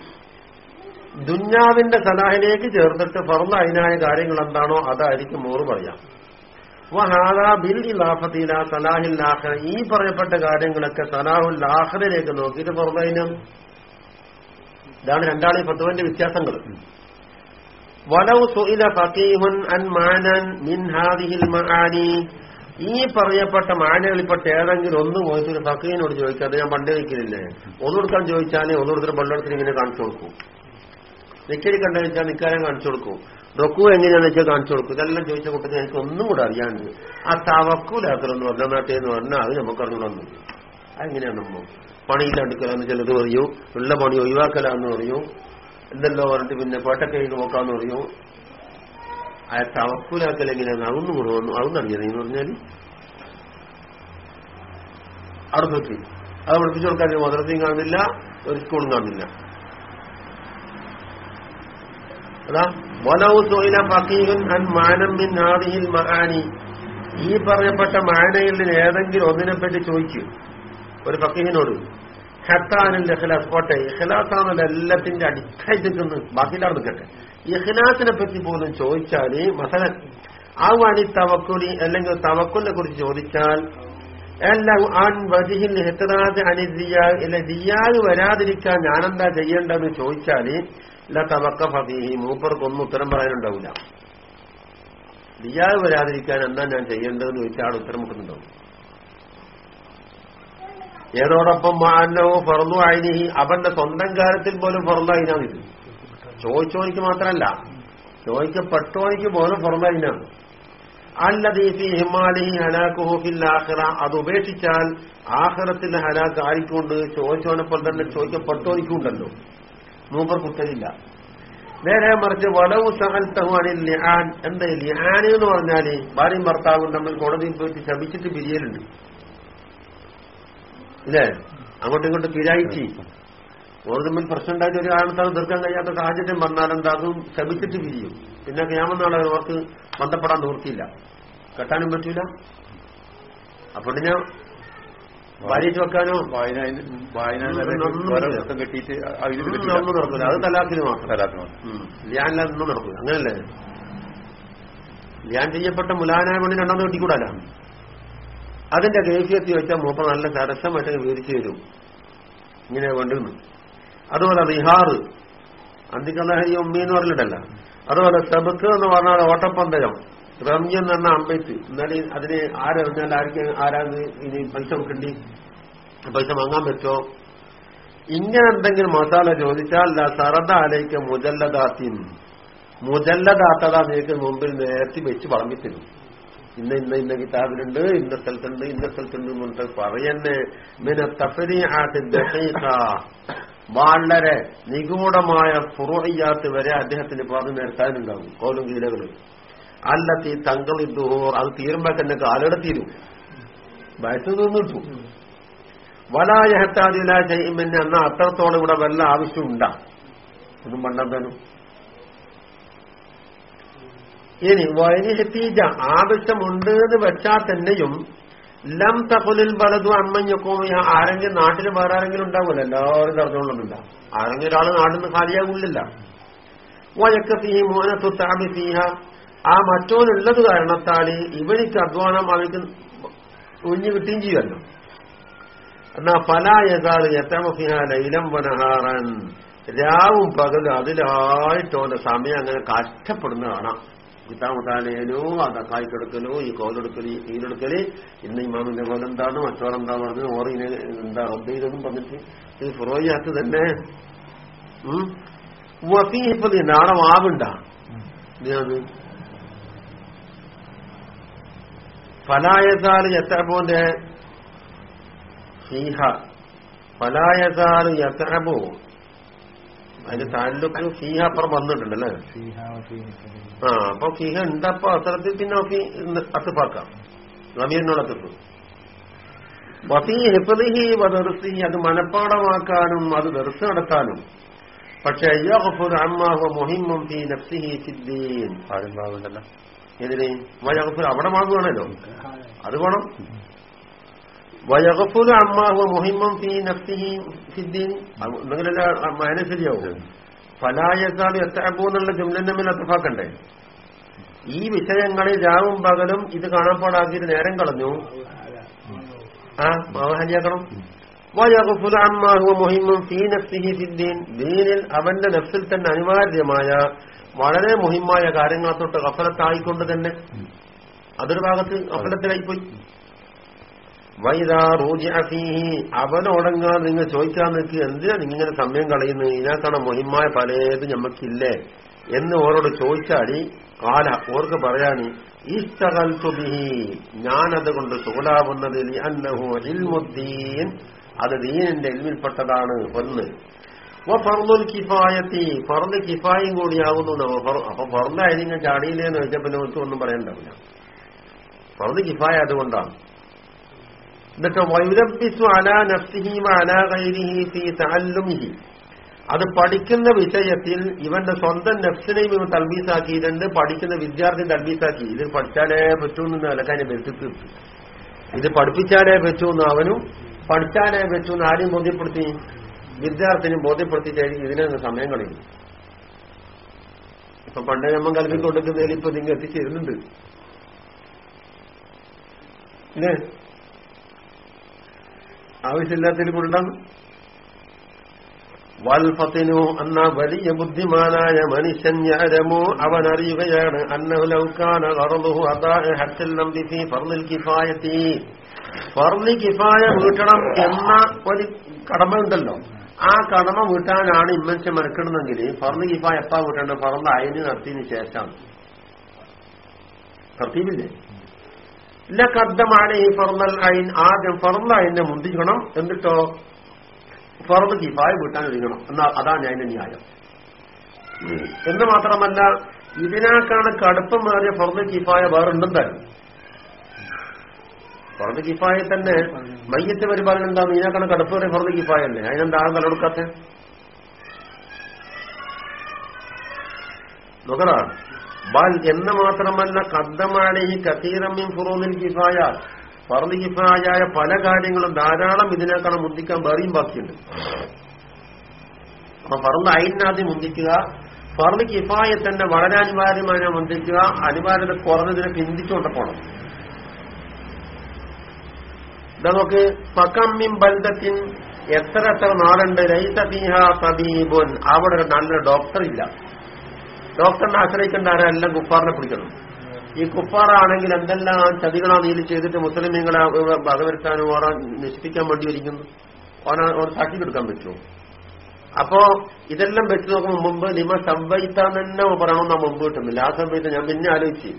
Speaker 1: ദുഞ്ഞാവിന്റെ സലാഹിലേക്ക് ചേർത്തിട്ട് ഫർദ് അതിനായ കാര്യങ്ങൾ എന്താണോ അതായിരിക്കും മോറ് പറയാം. ഈ പറയപ്പെട്ട കാര്യങ്ങളൊക്കെ സലാഹുൽ ലാഹറിലേക്ക് നോക്കിയിട്ട് ഫർദൈനം ഇതാണ് രണ്ടാളി ഫത്തുവിന്റെ വ്യത്യാസങ്ങൾ. വലൗ സുഇല ഫഖീഹുൻ അൻ മാനൻ മിൻ ഹാദിഹിൽ ഈ പറയപ്പെട്ട മാനകളിൽപ്പെട്ട ഏതെങ്കിലും ഒന്ന് പോയിട്ട് ഫക്കീനോട് അത് ഞാൻ പണ്ടേ വയ്ക്കുന്നില്ലേ ഒന്നുകൊടുക്കാൻ ചോദിച്ചാലേ ഒന്നുകൊടുത്തിട്ട് വെള്ളത്തിന് ഇങ്ങനെ കാണിച്ചു കൊടുക്കും. നിക്കരി കണ്ടു വെച്ചാൽ നിക്കാരം കാണിച്ചു കൊടുക്കും. റൊക്കു എങ്ങനെയാണെന്ന് വെച്ചാൽ കാണിച്ചു കൊടുക്കും. ഇതെല്ലാം ചോദിച്ച കൂട്ടത്തിൽ എനിക്ക് ഒന്നും കൂടെ അറിയാണ്ട്. ആ തവക്കൂലാക്കലെന്ന് പറഞ്ഞ നാട്ടിൽ എന്ന് പറഞ്ഞാൽ അത് നമുക്ക് അറിഞ്ഞുകൊണ്ടു അതെങ്ങനെയാണ് നമ്മൾ പണിയില്ലാണ്ടിക്കലാന്ന് ചിലത് പറയൂ. ഉള്ള പണി ഒഴിവാക്കലാന്ന് പറയൂ. എന്തെല്ലോ പറഞ്ഞിട്ട് പിന്നെ പേട്ടക്കൈക്ക് നോക്കാന്ന് പറയൂ. ആ തവക്കൂലാക്കൽ എങ്ങനെയാണ് അതൊന്നും കൂടെ വന്നു അതൊന്നും അറിയാതെ എന്ന് പറഞ്ഞാൽ അവിടെ നോക്കി. അത് പഠിപ്പിച്ചു കൊടുക്കാൻ മദ്രസയും കാണുന്നില്ല ഒരു സ്കൂളും കാണുന്നില്ല അതാ വലവ് തൊയില ഫക്കീഹുൻ അൻ മാനം മിൻ ഹാദിഹിൽ മഹാനി. ഈ പറയപ്പെട്ട മാനയിൽ ഏതെങ്കിലും ഒന്നിനെ പറ്റി ചോദിക്കും. ഒരു ഫക്കീഹിനോട് ഹത്താനിൽ ഇഖ്ലാസ് പോട്ടെ ഇഖ്ലാസാണല്ലോ എല്ലാത്തിന്റെ അടിക്കായി നിൽക്കുന്നു ബാക്കിയില്ലാതെ നിൽക്കട്ടെ. ഇഖ്ലാസിനെ പറ്റി പോലും ചോദിച്ചാൽ മസല ആ വഴി തവക്കുലി അല്ലെങ്കിൽ തവക്കുലിനെ കുറിച്ച് ചോദിച്ചാൽ വരാതിരിക്കാൻ ഞാനെന്താ ചെയ്യേണ്ടതെന്ന് ചോദിച്ചാൽ ഇല്ല തവക്ക ഫീഹി. മൂപ്പർക്കൊന്നും ഉത്തരം പറയാനുണ്ടാവില്ല ലിയാവ് വരാതിരിക്കാൻ എന്താ ഞാൻ ചെയ്യേണ്ടതെന്ന് ചോദിച്ചാൽ ആൾ ഉത്തരം കിട്ടുന്നുണ്ടാവും ഏതോടൊപ്പം മാനവും ഫറന്നു അയിനിഹി. അവന്റെ സ്വന്തം കാര്യത്തിൽ പോലും ഫറന്നായിനാണ് ഇത്. ചോദിച്ചോനിക്ക് മാത്രമല്ല ചോദിക്കപ്പെട്ടോനിക്ക് പോലും ഫറന്നായിനാണ് അല്ലദീഫി ഹിമാലിഹി ഹലാക്കുഹുഫിൽ ആഖിറ. അത് ഉപേക്ഷിച്ചാൽ ആഹ്റത്തിന്റെ ഹലാക്ക് ആയിക്കൊണ്ട് ചോദിച്ചോനെപ്പോൾ തന്നെ ചോദിക്കപ്പെട്ടോനിക്കുണ്ടല്ലോ. മൂപ്പർ കുത്തലില്ല. നേരെ മറിച്ച് വടവു സഹൽത്തഹുവാനിൽ ലിഹാൻ എന്താ? ലിഹാൻ എന്ന് പറഞ്ഞാൽ ഭാര്യയും ഭർത്താവും തമ്മിൽ കോടതിയിൽ പോയിട്ട് ശമിച്ചിട്ട് പിരിയലുണ്ട്. ഇല്ലേ? അങ്ങോട്ടും ഇങ്ങോട്ടും പിരായിച്ച് ഓർ തമ്മിൽ പ്രശ്നം ഉണ്ടായിട്ട് ഒരു കാരണത്താൽ തീർക്കാൻ കഴിയാത്ത സാഹചര്യം വന്നാലെന്താകും ശമിച്ചിട്ട് പിരിയും. പിന്നെ ക്യാമെന്നാളെ അവർക്ക് ബന്ധപ്പെടാൻ നിവൃത്തിയില്ല. കെട്ടാനും പറ്റൂല. അപ്പൊ പിന്നെ ഭാര്യച്ച് വെക്കാനോ?
Speaker 2: വായന കെട്ടിയിട്ട്
Speaker 1: ഒന്നും ഒന്നും നടക്കൂല അത് തലാഖിന് മാത്രം. ലിയാനില്ല ഒന്നും നടക്കൂല. അങ്ങനല്ലേ? ലിയാൻ ചെയ്യപ്പെട്ട മുലാനായ കൊണ്ട് രണ്ടാമത് കിട്ടിക്കൂടാല? അതിന്റെ കേഫിയത്തി വെച്ചാൽ മൂപ്പ നല്ല തടസ്സമായിട്ട് വിവരിച്ചു തരും. ഇങ്ങനെ വേണ്ടുന്നു അതുപോലെ റിഹാറ് അന്തിക്കലഹരി ഒമ്മി എന്ന് പറഞ്ഞിട്ടല്ല. അതുപോലെ സെബക്ക് എന്ന് പറഞ്ഞാൽ ഓട്ടപ്പന്തയം റമ്യ എന്ന് പറഞ്ഞ അമ്പയത്ത്. എന്നാലും അതിന് ആരറിഞ്ഞാൽ ആർക്ക് ആരാന്ന് ഇനി പൈസ കൊടുക്കണ്ടി? പൈസ വാങ്ങാൻ പറ്റുമോ ഇങ്ങനെ എന്തെങ്കിലും മസാല ചോദിച്ചാൽ സറദ അലയ്ക്ക് മുജല്ലദാത്തിൻ. മുജല്ലദാത്തത നിനക്ക് മുമ്പിൽ നേരത്തെ വെച്ച് വളമ്പിത്തരും. ഇന്ന ഇന്ന ഇന്ന കിതാബിലുണ്ട് ഇന്ന സ്ഥലത്തുണ്ട് ഇന്ന സ്ഥലത്തുണ്ട് എന്നുണ്ട് പറയന്നെ. മിന തഫരി വളരെ നിഗൂഢമായ പുറയ്യാത്ത വരെ അദ്ദേഹത്തിന് പറഞ്ഞു നിർത്താനുണ്ടാവും കോലും കീലകൾ. അല്ലത്തി ഇതുഹോർ അത് തീരുമ്പോ തന്നെ കാലയുടെ തീരും. വയസ്സ് തീർന്നിട്ടു വലായഹത്താദില ചെയ്യുമെന്ന് എന്നാ അത്രത്തോളം ഇവിടെ വല്ല ആവശ്യമുണ്ടാ ഒന്നും പണ്ടെന്തേനും ഇനി വൈനിഹത്തീജ ആവശ്യമുണ്ട് എന്ന് വെച്ചാൽ തന്നെയും ലം തകുലിൽ പലതും അമ്മഞ്ഞൊക്കോ ആരെങ്കിലും നാട്ടിൽ വേറെ ആരെങ്കിലും ഉണ്ടാവില്ല എല്ലാവരും അറിഞ്ഞുകൊള്ളുന്നില്ല ആരെങ്കിലും ഒരാൾ നാട്ടിൽ നിന്ന് കാലിയാകില്ല വയക്ക ഫീഹി മോനത്തു താമി ഫീഹ ആ മറ്റോനുള്ളത് കാരണത്താൽ ഇവനിക്ക് അധ്വാനം അവർക്ക് ഒഞ്ഞു കിട്ടുകയും ചെയ്യുമല്ലോ. എന്നാ പലായകാൾ എത്തമഫിഹ ലൈലം വനഹാറൻ. രാവും പകലും അതിലായിട്ട് ഓന്റെ സമയം അങ്ങനെ കഷ്ടപ്പെടുന്ന കാണാം. കിട്ടാമുട്ടാലേനോ അത് കായ്ക്കെടുക്കലോ ഈ കോലെടുക്കൽ ഈ കീലെടുക്കൽ ഇന്ന് ഇമാമിന്റെ കോലം എന്താണ് പറഞ്ഞത് പറഞ്ഞു ഇനി എന്താ റബ്ബ് ചെയ്തെന്നും പറഞ്ഞിട്ട് ഈ ഫുറോയ്യാത്ത് തന്നെ ഇപ്പൊ നാളെ വാവുണ്ട. ഇത് ഫലായസാൽ എത്തബോന്റെ ഫീഹ ഫലായസാൽ എത്തബോ അതിന്റെ താലൂക്ക് ഫീഹ അപ്പുറം വന്നിട്ടുണ്ടല്ലേ? ആ അപ്പൊ ഫീഹ ഉണ്ടപ്പോ അത്തരത്തിൽ പിന്നെ നോക്കി അത്തുപ്പാക്കാം. നവീനോട് അത്തുപ്പ്. വഫീ ഹിഫദിഹി വദർസി അത് മനപ്പാടമാക്കാനും അത് ദർസ് നടത്താനും. പക്ഷെ അമ്മാഹു മുഹിമ്മും ഫീ നഫ്സിഹി ഫിദ്ദീൻ.
Speaker 2: ആരും
Speaker 1: ഇതിന് വയഗഫുൽ അവിടെ മാറുകയാണല്ലോ അത് വേണം. വയഗഫുൽ അമ്മാഹു മുഹിമ്മും ഫീ നഫ്സിഹി ഫിദ്ദീൻ. എന്തെങ്കിലല്ല മാന ശരിയാവും. ഫലായക്കാൾ എത്തബൂ എന്നുള്ള ജുംലന്നമ്മിൽ അത്തഫാക്കണ്ടേ ഈ വിഷയങ്ങളിൽ രാവും പകലും ഇത് കാണാൻ കാണാപ്പാടാക്കിയിട്ട് നേരം കളഞ്ഞു. ആ മാവഹനിയാക്കണം വയഗഫുൽ അമ്മാഹു മുഹിമ്മും ഫീ നഫ്സിഹി ഫിദ്ദീൻ. ദീനിൽ അവന്റെ നഫ്സിൽ തന്നെ അനിവാര്യമായ വളരെ മുഹിമായ കാര്യങ്ങളെ തൊട്ട് കഫലത്തായിക്കൊണ്ട് തന്നെ അതൊരു ഭാഗത്ത് കഫലത്തിലായിപ്പോയി വൈദാ റൂജി അഫീഹി അവനോടങ്ങാൻ നിങ്ങൾ ചോദിക്കാൻ നിൽക്കുക എന്തിനാ നിങ്ങനെ സമയം കളയുന്നത്? ഇതിനകത്താണ് മുഹിമായ പലതും ഞമ്മക്കില്ലേ? എന്ന് ഓരോട് ചോദിച്ചാടി കാല ഓർക്ക് പറയാന് ഈസ്തകൽ ഞാനതുകൊണ്ട് ഞാനത് കൊണ്ട് സുഖലാവുന്നതിൽ അന്നഹു ഇൽമുദ്ദീൻ. അത് ദീനിന്റെ ഇൽമിൽപ്പെട്ടതാണ്. ഒന്ന്. ഫർദുൽ കിഫായത്തി ഫർദ് കിഫായും കൂടിയാവുന്നു അപ്പൊ ഫർദായിരിക്കും ചാടിയില്ലേന്ന് പിന്നെ ഒത്തു ഒന്നും പറയണ്ടാവില്ല ഫർദ് കിഫായ അതുകൊണ്ടാണ്. എന്നിട്ട് വൈരബിസു അലാ നഫ്സിഹിമ അലാ ഗൈരിഹി ഫീ തഅല്ലുമിഹി. അത് പഠിക്കുന്ന വിഷയത്തിൽ ഇവന്റെ സ്വന്തം നഫ്സിനെയും ഇവൻ തൽബീസാക്കിയിട്ടുണ്ട് പഠിക്കുന്ന വിദ്യാർത്ഥി തൽബീസാക്കി. ഇത് പഠിച്ചാലേ പറ്റൂന്ന് നിലക്കാനെ ബെസിപ്പ് ഇത് പഠിപ്പിച്ചാലേ പറ്റൂന്ന് അവനും പഠിച്ചാലേ പറ്റൂന്ന് ആരും ബോധ്യപ്പെടുത്തി? വിദ്യാർത്ഥിനും ബോധ്യപ്പെടുത്തിയിട്ടായിരിക്കും ഇതിനെ സമയം കളയും ഇപ്പൊ പണ്ടേ നമ്മൾ കൽപ്പിക്കൊണ്ടിരിക്കുന്നതിൽ ഇപ്പൊ നിങ്ങൾ എത്തിച്ചേരുന്നുണ്ട്. ഇല്ലേ ആവശ്യമില്ലാത്തതിൽ കൊണ്ടാണ് വൽഫത്തിനു അന്ന വലിയ ബുദ്ധിമാനായ മനുഷ്യൻ ഞാരമോ അവൻ അറിയുകയാണ്. അന്നഹുലൗക്കാന ഹത്തിൽ കിഫായത്തി. കിഫായ വീട്ടണം എന്ന ഒരു കടമയുണ്ടല്ലോ. ആ കടമ വീട്ടാനാണ് ഇമ്മൻസ് മെനക്കിടുന്നെങ്കിൽ ഫർദ് കിഫായ എപ്പാ വീട്ടേണ്ടത്? ഫർദ് അയന് നടത്തിയതിനു ശേഷം. തർത്തീപില്ലേ ഇല്ല കദ്ദമാണ് ഈ ഫർദൽ അയിൻ. ആദ്യം പറന്ന അയിനെ മുന്തിക്കണം എന്നിട്ടോ ഫർദ് കിഫായ വീട്ടാൻ ഒരുങ്ങണം എന്നാ അതാണ് ഞാൻ ന്യായം. എന്ന് മാത്രമല്ല ഇതിനേക്കാണ് കടുപ്പമേറിയ ഫർദ് കിഫായ വേറുണ്ടെന്തായാലും ഫർദ് കിഫായ തന്നെ മയ്യത്ത് പരിപാലനം എന്താ ഇതിനേക്കാണ് കടുപ്പേറിയ ഫർദ് കിഫായല്ലേ അതിനെന്താ തലൊടുക്കാത്ത നോക്കടാ ബൽ എന്ന് മാത്രമല്ല കദ്ദമാണ് ഈ കത്തീറമ്യം ഫുറൂദിൽ കിഫായ. ഫർദ് കിഫായായ പല കാര്യങ്ങളും ധാരാളം ഇതിനേക്കാണ് മുന്തിക്കാൻ വേറെയും ബാക്കിയുണ്ട്. അപ്പൊ ഫർദ് അയിനാദ്യം മുന്തിക്കുക ഫർദ് തന്നെ വളരെ അനിവാര്യമായ മുന്തിക്കുക അനിവാര്യത കുറഞ്ഞതിനെ പിന്തിച്ചുകൊണ്ട് പോകണം നമുക്ക് പക്കമ്മിൻ ബന്ധത്തിൻ എത്ര എത്ര നാടുണ്ട് ലൈസ ഫീഹ അവിടെ ഒരു നല്ല ഡോക്ടർ ഇല്ല. ഡോക്ടറിനെ ആശ്രയിക്കേണ്ട ആരെല്ലാം കുപ്പാറിനെ പിടിക്കണം. ഈ കുപ്പാറാണെങ്കിൽ എന്തെല്ലാം ചതികളാണ് ഇതിൽ ചെയ്തിട്ട് മുസ്ലിമീങ്ങളെ വകവരുത്താനും ഓരോ നശിപ്പിക്കാൻ വേണ്ടി ഇരിക്കുന്നു ഓരോ സാക്ഷി കൊടുക്കാൻ പറ്റുമോ? അപ്പോ ഇതെല്ലാം വെച്ച് നോക്കുമ്പോൾ മുമ്പ് നിമ സംവയിത്താൻ തന്നെ നാം മുമ്പ് കിട്ടുന്നില്ല. ആ സമയത്ത് ഞാൻ പിന്നെ ആലോചിച്ച്.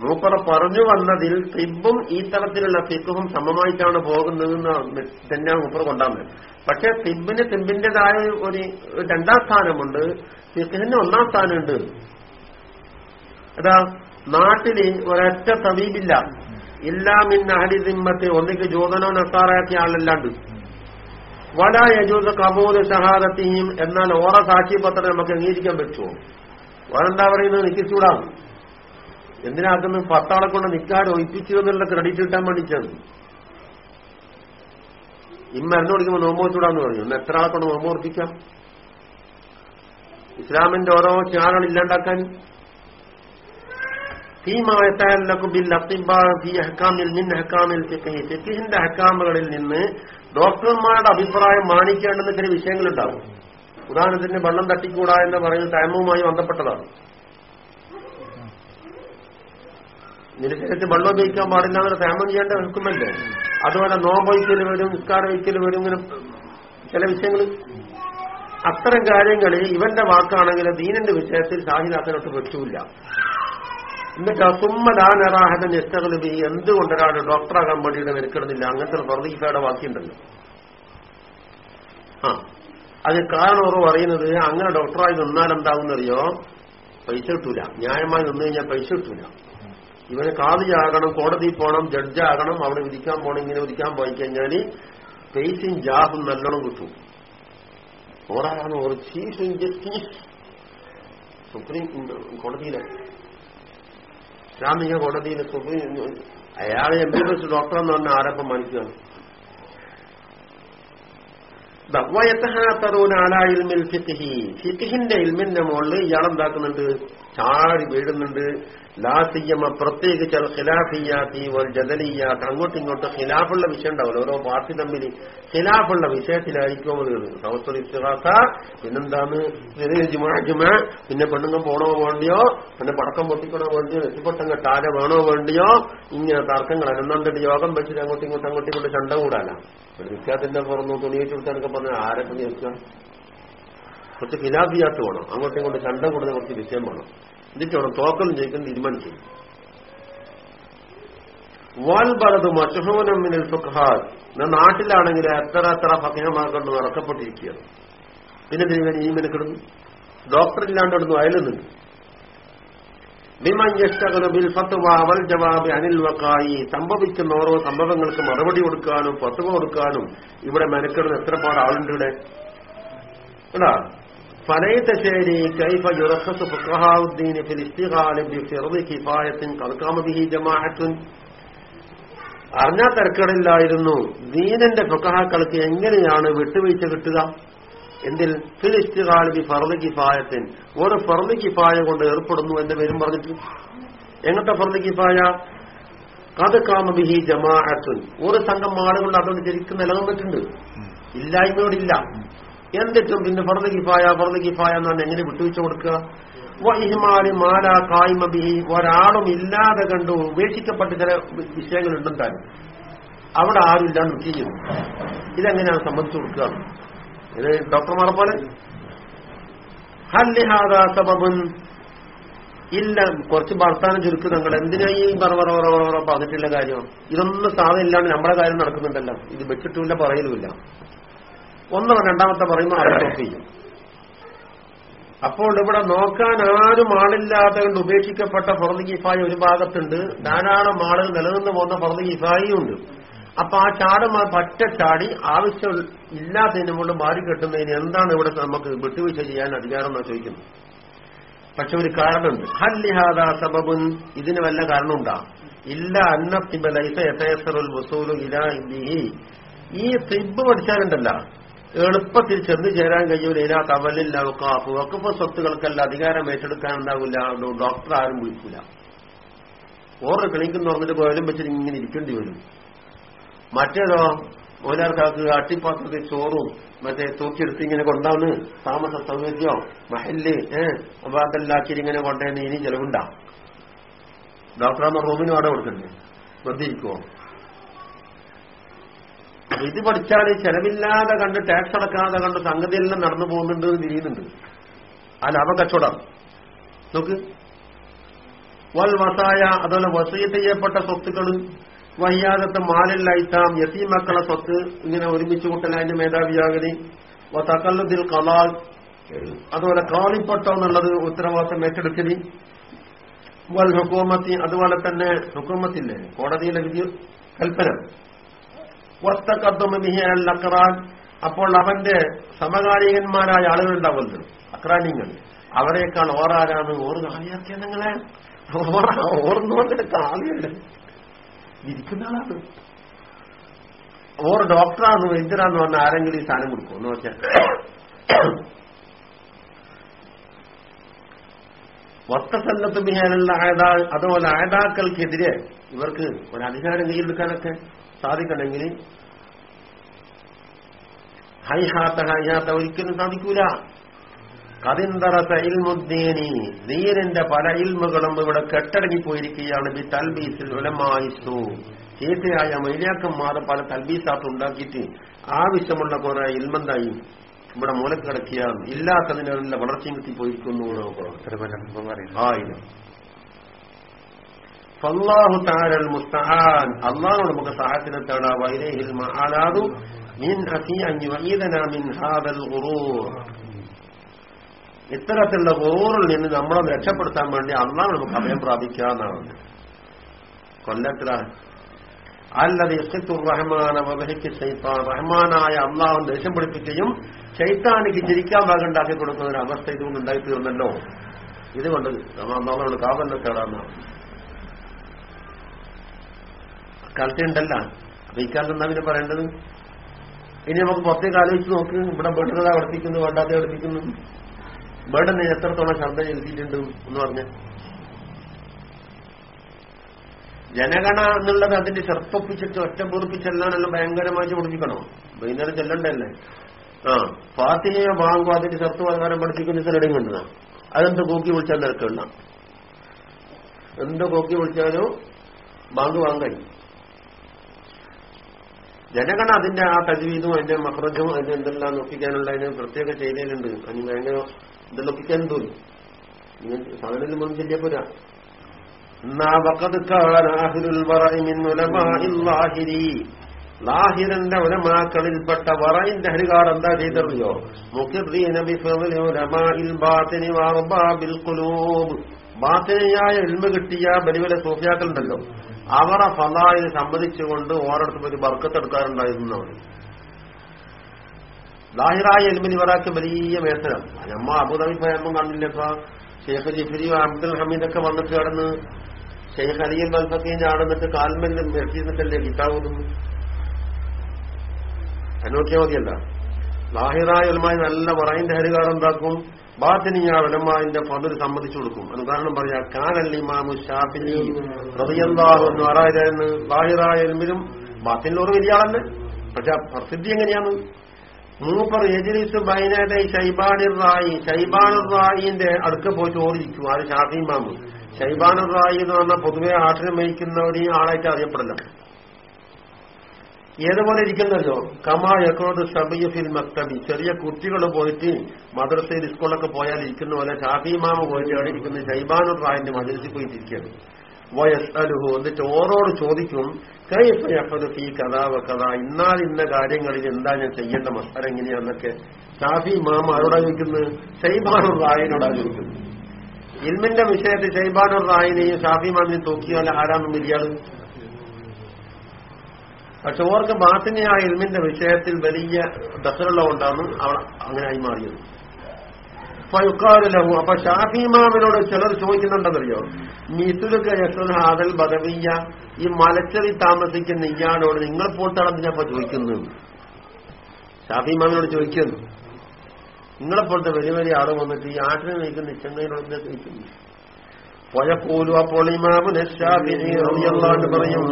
Speaker 1: മൂപ്പറ പറഞ്ഞു വന്നതിൽ തിബും ഈ തരത്തിലുള്ള തിക്കുഹും സമമായിട്ടാണ് പോകുന്നതെന്ന് തന്നെ മൂപ്പർ കൊണ്ടാകുന്നത് പക്ഷെ തിബിന് തിബിന്റേതായ ഒരു രണ്ടാം സ്ഥാനമുണ്ട് തിക്കുഹിന് ഒന്നാം സ്ഥാനമുണ്ട്. അതാ നാട്ടിൽ ഒരൊറ്റ സമീപില്ല. ഇല്ലാമിൻ അഹലി സിമ്മത്ത് ഒന്നിക്ക് ജോതനോ നസാറാക്കിയ ആളല്ലാണ്ട്. വല യജൂസ് കബൂൽ ഷഹാദത്തിയും എന്നാൽ ഓറ സാക്ഷ്യപത്രം നമുക്ക് അംഗീകരിക്കാൻ പറ്റുമോ? വേറെന്താ പറയുന്നത്? നിൽക്കിച്ചൂടാം എന്തിനാക്കുന്നത് പത്താളെ കൊണ്ട് നിക്കാട് ഒഴിപ്പിച്ചു എന്നുള്ള ക്രെഡിറ്റ് കിട്ടാൻ വേണ്ടിച്ചാണ്. ഈ മരുന്ന് കുടിക്കുമ്പോൾ നോമ്പ് ചൂടാന്ന് പറഞ്ഞു. ഇന്ന് എത്ര ആളെ കൊണ്ട് നോമ്പ് ഓർപ്പിക്കാം? ഇസ്ലാമിന്റെ ഓരോ ചാനൽ ഇല്ലാണ്ടാക്കാൻ. ഫിഖിന്റെ ഹക്കാമുകളിൽ നിന്ന് ഡോക്ടർമാരുടെ അഭിപ്രായം മാനിക്കേണ്ടുന്ന ചില വിഷയങ്ങളുണ്ടാവും ഉദാഹരണത്തിന് വെള്ളം തട്ടിക്കൂടാ എന്ന് പറയുന്നത് ടൈമുമായി ബന്ധപ്പെട്ടതാണ്. നിരശരത്തിൽ വെള്ളം ഉപയോഗിക്കാൻ പാടില്ല എന്നൊരു ഫേമം ചെയ്യേണ്ട ഹുക്കുമല്ലേ അതുപോലെ നോമ്പൊയ്ക്കൽ വരും നിസ്കാര വയ്ക്കൽ വരും ഇങ്ങനെ ചില വിഷയങ്ങൾ അത്തരം കാര്യങ്ങളിൽ ഇവന്റെ വാക്കാണെങ്കിൽ ദീനന്റെ വിഷയത്തിൽ ഷാഹിദാസനോട്ട് പറ്റൂല. എന്നിട്ട് സുമ്മലാനറാഹത ഈ എന്തുകൊണ്ടൊരാൾ ഡോക്ടറാകാൻ വേണ്ടിയിട്ട് മെരുക്കിടുന്നില്ല അങ്ങനത്തെ പ്രതീക്ഷയുടെ വാക്കിയുണ്ടല്ലോ ആ. അത് കാരണം ഓർ പറയുന്നത് അങ്ങനെ ഡോക്ടറായി നിന്നാൽ എന്താകുന്നറിയോ പൈസ കിട്ടൂല. ന്യായമായി നിന്ന് കഴിഞ്ഞാൽ പൈസ കിട്ടൂല. ഇവന് കാതിയാകണം കോടതി പോകണം ജഡ്ജാകണം അവിടെ വിധിക്കാൻ പോകണം ഇങ്ങനെ വിധിക്കാൻ പോയി കഴിഞ്ഞാൽ പേസും ജാബും നല്ലോണം കിട്ടും. ഓരോ ഒരു ചീഫ് ജസ്റ്റിസ്. സുപ്രീം കോടതിയിലെ. ഇസ്ലാമിക കോടതിയിലെ സുപ്രീം അയാളെ എം ബി എസ് ഡോക്ടർ എന്ന് പറഞ്ഞ ആരപ്പം മാനിക്കുകയാണ് ഫിത്തിഹിന്റെ ഇൽമിന്റെ മുകളിൽ ഇയാളെന്താക്കുന്നുണ്ട്? ചാടി വീഴുന്നുണ്ട്. ലാസിയമ്മ പ്രത്യേകിച്ച് ഖിലാഫിയാത്തി ഒരു ജദലിയാത്ത് അങ്ങോട്ടും ഇങ്ങോട്ടും ഖിലാഫുള്ള വിഷയം ഉണ്ടാവില്ല. ഓരോ പാർട്ടി തമ്മിൽ ഖിലാഫുള്ള വിഷയത്തിലായിരിക്കും അത് സൗത്തുൽ ഇസ്തിഹാസ പിന്നെന്താന്ന് ജുമാ ജുമാ. പിന്നെ പെണ്ണുങ്ങൾ പോണോ വേണ്ടിയോ? പിന്നെ പടക്കം പൊട്ടിക്കണോ വേണ്ടിയോ? നെറ്റിപ്പൊട്ടം താര വേണോ വേണ്ടിയോ? ഇങ്ങനെ തർക്കങ്ങൾ അനന്തണ്ടിട്ട് യോഗം വെച്ചിട്ട് അങ്ങോട്ടും ഇങ്ങോട്ടും അങ്ങോട്ടും ഇങ്ങോട്ട് ചണ്ട കൂടാനാ. ഒരു വിഖ്യാത്തിന്റെ പുറന്നു കൊടുക്കാനൊക്കെ പറഞ്ഞാൽ ആരൊക്കെ നിൽക്കുക കുറച്ച് ഖിലാഫിയാത്ത് വേണം. അങ്ങോട്ടും ഇങ്ങോട്ട് ചണ്ട കൂടുതൽ കുറച്ച് വിഷയം വേണം. എന്നിട്ട് വേണം തോക്കലും ജയിക്കാൻ തീരുമാനിച്ചു വാൽ ബലത് മഷഹൂനം മിനൽ നാ നാട്ടിലാണെങ്കിൽ എത്ര എത്ര ഭക്ഷണമാക്കൊണ്ട് കൊണ്ട് നടക്കപ്പെട്ടിരിക്കുകയാണ്. പിന്നെ തിരുവനി ഈ മിനുക്കിടുന്നു ഡോക്ടർ ഇല്ലാണ്ട് ഇടുന്നു അയലുന്നുണ്ട്. ബിമൻ ബിൽ ഫത്വ വൽ ജവാബ് അനിൽ വക്കായി സംഭവിക്കുന്ന ഓരോ സംഭവങ്ങൾക്ക് മറുപടി കൊടുക്കാനും ഫത്വ കൊടുക്കാനും ഇവിടെ മെനക്കെടുന്ന എത്ര പാട് ആളുണ്ട് ഇവിടെ? ഫലൈതശേരി കൈഫ ഫിൽ ബി കിഫായത്തിൻ ബിഹി അറിഞ്ഞ തിരക്കടില്ലായിരുന്നു. ദീനന്റെ ഫുക്കഹാക്കൾക്ക് എങ്ങനെയാണ് വിട്ടുവീഴ്ച കിട്ടുക? എന്തിൽ? ഫിൽ ഇസ്തിഖാലി ബി കിഫായത്തിൻ. ഒരു ഫർദ് കിഫായ കൊണ്ട് ഏർപ്പെടുന്നു എന്ന് പേരും പറഞ്ഞിട്ട് എങ്ങനത്തെ ഫർദ് കിഫായ? അത് കാമബിഹി ജമാഅത്തുൻ. ഒരു സംഘം ആളുകളുടെ അതുകൊണ്ട് ശരിക്കും നിലനിന്നിട്ടുണ്ട്. ഇല്ലായ്മയോടില്ല. എന്നിട്ടും പിന്നെ ഫർദ് കിഫായ ഫർദ് കിഫായ എന്ന് എന്നാണ് എങ്ങനെ വിട്ടുവീഴ്ച കൊടുക്കുക? വഹിമാലി മാല കായ്മ ബിഹി. ഒരാളും ഇല്ലാതെ കണ്ടു ഉപേക്ഷിക്കപ്പെട്ട ചില വിഷയങ്ങൾ താനും അവിടെ ആരും ഇല്ലാണ്ട് ചെയ്യുന്നു ഇതെങ്ങനെയാണ് സംബന്ധിച്ചു കൊടുക്കുക? ഇത് ഡോക്ടർമാരെ പോലെ? ഹല്ലിഹാദ ഇല്ല കുറച്ച് ഭർത്താനം ചുരുക്ക് നിങ്ങൾ എന്തിനാ ഈ പറഞ്ഞിട്ടുള്ള കാര്യം? ഇതൊന്നും സാധനം ഇല്ലാണ്ട് നമ്മുടെ കാര്യം നടക്കുന്നുണ്ടല്ലോ. ഇത് വെച്ചിട്ടുമില്ല പറയലുമില്ല. ഒന്ന് രണ്ടാമത്തെ പറയുമ്പോൾ അത് അപ്പോൾ ഇവിടെ നോക്കാൻ ആരും ആളില്ലാതെ കൊണ്ട് ഉപേക്ഷിക്കപ്പെട്ട ഫർദ് കിഫായി ഒരു ഭാഗത്തുണ്ട്. ധാരാളം ആളുകൾ നിലനിന്ന് പോകുന്ന ഫർദ് ഉണ്ട്. അപ്പൊ ആ ചാടും പറ്റ ചാടി ആവശ്യം ഇല്ലാത്തതിനും കൊണ്ട് മാറി കെട്ടുന്നതിന് എന്താണ് ഇവിടെ നമുക്ക് വിട്ടുവീഴ്ച ചെയ്യാൻ അധികാരം എന്നാ ചോദിക്കുന്നത്? പക്ഷെ ഒരു കാരണമുണ്ട്. ഹല്ലിഹാദ സബബുൻ. ഇതിന് വല്ല കാരണമുണ്ടാ? ഇല്ല അന്നത്തിബ ലൈസ യഥയസറുൽ വസൂലു ഇലാ ഈ തിബ് പഠിച്ചാലുണ്ടല്ല. എളുപ്പത്തിൽ ചെന്ന് ചേരാൻ കഴിയൂല. ഇതിനാ തവലില്ല വക്കാഫ് വക്കഫ് സ്വത്തുകൾക്കല്ല അധികാരം ഏറ്റെടുക്കാൻ ഉണ്ടാവില്ല ഡോക്ടർ ആരും വിളിക്കൂല. ഓരോ ക്ലിനിക്കെന്ന് പറഞ്ഞിട്ട് പോയാലും വെച്ചിട്ട് ഇങ്ങനെ ഇരിക്കേണ്ടി വരും. മറ്റേതോ മോലാർക്കാർക്ക് അട്ടിപ്പാത്രത്തിൽ ചോറും മറ്റേ തൂക്കിയെടുത്ത് ഇങ്ങനെ കൊണ്ടാന്ന് താമസ സൗകര്യോ മഹൽ ഏഹ് ഇങ്ങനെ കൊണ്ടേന്ന് ഇനി ചെലവുണ്ടാ. ഡോക്ടറാകുമ്പോ റൂമിന് അവിടെ കൊടുക്കണ്ടേ? വെറുതെ ഇത് പഠിച്ചാൽ ചെലവില്ലാതെ കണ്ട് ടാക്സ് അടക്കാതെ കണ്ട് സംഗതിയെല്ലാം നടന്നു പോകുന്നുണ്ട് തിരിയുന്നുണ്ട് ആ ലാഭ കച്ചവടം. നോക്ക്. വൽ വസായ അതുപോലെ വസീത്ത് ചെയ്യപ്പെട്ട സ്വത്തുക്കൾ വയ്യാകത്ത് യസീ മക്കളെ സ്വത്ത് ഇങ്ങനെ ഒരുമിച്ച് കൂട്ടൽ അതിന്റെ മേധാവിയാകതി തക്കല്ലുദിൽ കലാൽ അതുപോലെ കാളിപ്പട്ടം എന്നുള്ളത് ഉത്തരവാദിത്തം ഏറ്റെടുക്കലി വൽ ഹുക്കൂമത്തി അതുപോലെ തന്നെ ഹുക്കൂമത്തില്ലേ കോടതിയിലെ വിധി കൽപ്പന. വസ്തക്കദ്ദുമിഹിയല്ലക്കറാൻ അപ്പോൾ അവന്റെ സമകാലികന്മാരായ ആളുകൾ ഉണ്ടാവുമല്ലോ. അക്രാനിങ്ങൾ അവരെക്കാൾ ഓറാരാണ് ഓർ കാളിയാക്കിയ നിങ്ങളെ. ഓർന്നുകൊണ്ട് കാളിയല്ലേ ഇരിക്കുന്ന ആളാണ്. ഓർ ഡോക്ടറാന്ന് വൈദ്യരാന്ന് പറഞ്ഞ ആരെങ്കിലും ഈ സാധനം കൊടുക്കും എന്ന് വെച്ചാൽ വസ്തസന്നത്ത് ബിഹാനുള്ള ആയതാ അതുപോലെ ആയതാക്കൾക്കെതിരെ ഇവർക്ക് ഒരു അധികാരം കയ്യിലെടുക്കാനൊക്കെ സാധിക്കണമെങ്കിൽ ഹൈഹാത്ത ഹൈഹാത്ത ഒരിക്കലും സാധിക്കൂല. കതിന്തറത്ത ഇൽമുദ്ദീനി ദീനിന്റെ പല ഇൽമുകളും ഇവിടെ കെട്ടടങ്ങിപ്പോയിരിക്കുകയാണ്. ബി തൽബീസിൽ ഉലമായിസു. ചീത്തയായ മൈലാക്കന്മാർ പല തൽബീസാത്ത് ഉണ്ടാക്കിയിട്ട് ആവശ്യമുള്ള കുറെ ഇൽമന്തായി ഇവിടെ മൂലക്കിടക്കിയാണ് ഇല്ലാത്തതിനുള്ള വളർച്ചയും കിട്ടിപ്പോയിരിക്കുന്നു. ഫല്ലാഹു താരൽ മുസ്തഹാൻ അള്ളാഹുടെ നമുക്ക് സഹായത്തിനെ തേടാ വൈരഹിൽ മഹാലാദു മിൻ അസി അഞ്ഞു വൈദന മിൻ ഹാദൽ ഗുറൂർ. ഇത്തരത്തിലുള്ള ഗുറൂറിൽ നിന്ന് നമ്മളെ രക്ഷപ്പെടുത്താൻ വേണ്ടി അള്ളാഹ് നമുക്ക് അഭയം പ്രാപിക്കാന്നാണ് കൊല്ലത്തില അല്ലത് ഇസ്തുർ റഹ്മാന വബഹിക്ക് ശൈത്താൻ. റഹ്മാനായ അള്ളാഹു ദേഷ്യം പിടിപ്പിക്കുകയും ചൈത്താനിക്ക് ചിരിക്കാൻ ഭാഗമുണ്ടാക്കി കൊടുക്കുന്ന ഒരു അവസ്ഥ ഇതുകൊണ്ട് ഉണ്ടായി തീർന്നല്ലോ ഇതുകൊണ്ട് നമ്മൾ കാവലിനെ തേടാന്നാണ് അക്കാലത്തെ ഉണ്ടല്ല അപ്പൊ ഇക്കാലത്ത് എന്താ പിന്നെ പറയേണ്ടത്? ഇനി നമുക്ക് പുറത്തേക്ക് ആലോചിച്ച് നോക്ക്. ഇവിടെ ബേഡുകളെ വർദ്ധിക്കുന്നു വേണ്ടാതെ വർദ്ധിക്കുന്നു ബേഡന് എത്രത്തോളം ശബ്ദം ചെലുത്തിയിട്ടുണ്ട് എന്ന് പറഞ്ഞ. ജനഗണ എന്നുള്ളത് അതിന്റെ ചെറുപ്പൊപ്പിച്ചിട്ട് ഒറ്റ പൊറിപ്പിച്ചെല്ലാണെല്ലാം ഭയങ്കരമായി പഠിപ്പിക്കണോ വൈകുന്നേരം ചെല്ലണ്ടല്ലേ? ആ ഫാത്തിമയോ ബാങ്കോ അതിന്റെ ചെറുത്ത് പ്രകാരം പഠിപ്പിക്കുന്ന ചിലടയും കണ്ടതാ അതെന്ത് കോക്കി വിളിച്ചാൽ നിരക്കണ്ട എന്ത് കോക്കി വിളിച്ചാലും ബാങ്ക് വാങ്ങായി ജനഗണ അതിന്റെ ആ തജ്വീദും അതിന്റെ മഹ്റജും അതിന്റെ എന്തെല്ലാം നോക്കിക്കാനുള്ള അതിന് പ്രത്യേക ചെയ്തേലുണ്ട്. അതിന് ഭയങ്കര ഇതൊപ്പിക്കാൻ തോന്നി നിങ്ങൾ ഉലമാക്കളിൽപ്പെട്ട വറയിന്റെ ഹരികാർ എന്താ ചെയ്തറിയോ? മുഖിദ്ദീന ബാത്തിനിയായ ഇൽമ കിട്ടിയ വലിയ വലിയ സൂഫിയാക്കളുണ്ടല്ലോ. അവരെ ഫലായി സംബന്ധിച്ചുകൊണ്ട് ഓരോരുത്തർ ഒരു ബർക്കത്തെടുക്കാറുണ്ടായിരുന്നു അവർ ലാഹിറായ എൽമിന് ഇവരാക്ക് വലിയ വേസനം നമ്മ അബുദാബി പോയപ്പം കണ്ടില്ലപ്പ ഷെയ്ഖ് ജിഫരി അബ്ദുൽ ഹമീദൊക്കെ വന്നിട്ട് കടന്ന് ഷെയ്ഖ് അലിയൽ ബൽഫക്കീൻ ആടുന്നിട്ട് കാൽമൽ എത്തിയിരുന്നിട്ടല്ലേ കിട്ടാവുന്നു അനോക്യാവതിയല്ല ലാഹിറായ എൽമായി നല്ല പറയിന്റെ ഹരികാരം എന്താക്കും ബാത്തിനിയ ഉലമാന്റെ ഫതിൽ സമ്മതിച്ചു കൊടുക്കും. അത് കാരണം പറയാ കാനല്ലിമാമു ഷാഫിനി റതിയന്താഹെന്ന് ആറായിരം ബാഹിറായ എൽമിലും ബാത്തിനിലോറ് വലിയ ആളല്ലേ? പക്ഷെ പ്രസിദ്ധി എങ്ങനെയാണ്? മൂപ്പർ എജിലിസ് ബൈനദൈ ഷൈബാനിർ റായി ഷൈബാനുർ റായിന്റെ അടുക്ക പോയി ചോദിച്ചു ആര്? ഷാഫി മാമു ഷൈബാനുർ റായി എന്ന് പറഞ്ഞാൽ പൊതുവെ ആശ്രമിക്കുന്ന ഒരു ആളായിട്ട് അറിയപ്പെടില്ല. ഏതുപോലെ ഇരിക്കുന്നല്ലോ? കമാ യക്കോത് സബിയ ഫിൽ മക്തബി. ചെറിയ കുട്ടികൾ പോയിട്ട് മദ്രസയിൽ സ്കൂളൊക്കെ പോയാൽ ഇരിക്കുന്ന പോലെ ഷാഫി മാമ പോയിട്ട് അവിടെ ഇരിക്കുന്ന ഷൈബാനു റായിന്റെ മദ്രസിൽ പോയിട്ടിരിക്കുകയാണ്. വയസ് അലുഹു എന്നിട്ട് ഓരോട് ചോദിക്കും ഈ കഥാ വ കഥ ഇന്നാൽ ഇന്ന കാര്യങ്ങളിൽ എന്താ ഞാൻ ചെയ്യേണ്ട മസ്തരം എങ്ങനെയാന്നൊക്കെ ഷാഫി മാമ ആരോടാ ചോദിക്കുന്നത്? ഷൈബാനു റായിനോടാ ഇൽമിന്റെ വിഷയത്തിൽ ഷൈബാനു റായിനെയും ഷാഫി മാമിനെയും തോക്കിയാൽ ആരാന്നും വലിയാൾ പക്ഷെ ഓർക്ക് ബാത്തിനെയായ ഇൽമിന്റെ വിഷയത്തിൽ വലിയ ദസറുള്ളതുകൊണ്ടാണ് അവിടെ അങ്ങനെ ആയി മാറിയത്. ഫയുക്കാലു അപ്പൊ ഷാഫിമാമിനോട് ചിലർ ചോദിക്കുന്നുണ്ടെന്നറിയോ? മിസുലുക്ക് യസുൽ ഹാദൽ ബദവിയ ഈ മലച്ചെറി താമസിക്കുന്ന ഇയാളോട് നിങ്ങൾ പോലത്താണെന്തിനപ്പോ ചോദിക്കുന്നു ഷാഫിമാമിനോട് ചോദിക്കുന്നു. നിങ്ങളെപ്പോലത്തെ വലിയ വലിയ ആൾ വന്നിട്ട് ഈ ആട്ടിനെ നയിക്കുന്ന എന്തിനാ ചോദിക്കുന്നു പോയപ്പോലും അപ്പോൾ ഇമാമു നശാഫിഅള്ളാണ്ട് പറയും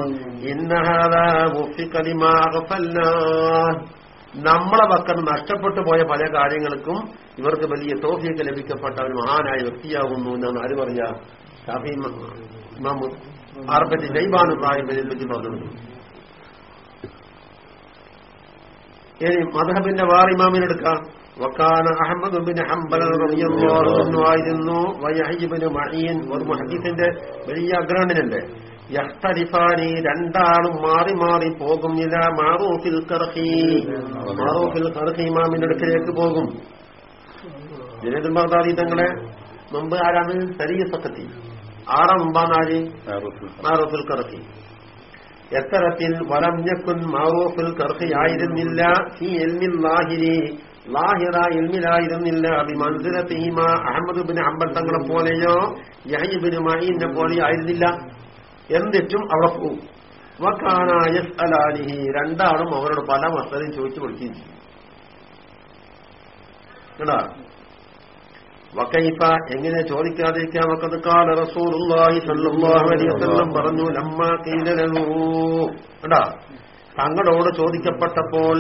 Speaker 1: നമ്മളെ വക്കൽ നഷ്ടപ്പെട്ടു പോയ പല കാര്യങ്ങൾക്കും ഇവർക്ക് വലിയ തോഫിയൊക്കെ ലഭിക്കപ്പെട്ട ഒരു മഹാനായ വ്യക്തിയാകുന്നു എന്നാണ് ആര് പറയാ ഷാഫി ഇമാമു ആർപ്പറ്റി ജൈബാനു പ്രായം പറഞ്ഞു ഇനി മധബിന്റെ വാർ ഇമാമിനെടുക്കാം. വക്കാന حنبل رضي الله عنه ആയിരുന്നു വയഹ്യിബ്നു മഈൻ ഒരു മുഹദ്ദിസിന്റെ വലിയ അഗ്രഹണനുണ്ട് യഖ്തരിഫാനി രണ്ടാളും മാറി മാറി പോകും ഇല മാറൂഫിൽ കർഹി മാറൂഫിൽ കർഹി ഇമാമിന്റെ അടുക്കലേക്ക് പോകും ജനേദുൽ ബഗ്ദാദി തങ്ങളെ മുമ്പ് ആരാണ് സരിയ സക്കത്തി ആറാം മുമ്പാണ് മാറൂഫിൽ കർഹി എത്തരത്തിൽ വലഞ്ഞക്കുൻ കർഹി ആയിരുന്നില്ല ഈ എൽമിൽ ലാഹിരി ലാഹിറ എൽമിലായിരുന്നില്ല തീമ അഹമ്മദ് ബിൻ അമ്പൽ തങ്ങളെ പോലെയോ യഹീബിന് മഹീന്റെ പോലെയോ ആയിരുന്നില്ല. എന്നിട്ടും അവിടെ പോവും. വക്കാന യസ് അലാലിഹി രണ്ടാളും അവരോട് പല മസ്തരും ചോദിച്ചു കൊടുക്കുകയും ചെയ്യും കേട്ടാ എങ്ങനെ ചോദിക്കാതിരിക്കാം? വക്കത് കാല റസൂലുള്ളാഹി സ്വല്ലല്ലാഹു അലൈഹി വസല്ലം പറഞ്ഞു ലമ്മ ഖീല ലഹു. കേട്ടാ തങ്ങളോട് ചോദിക്കപ്പെട്ടപ്പോൾ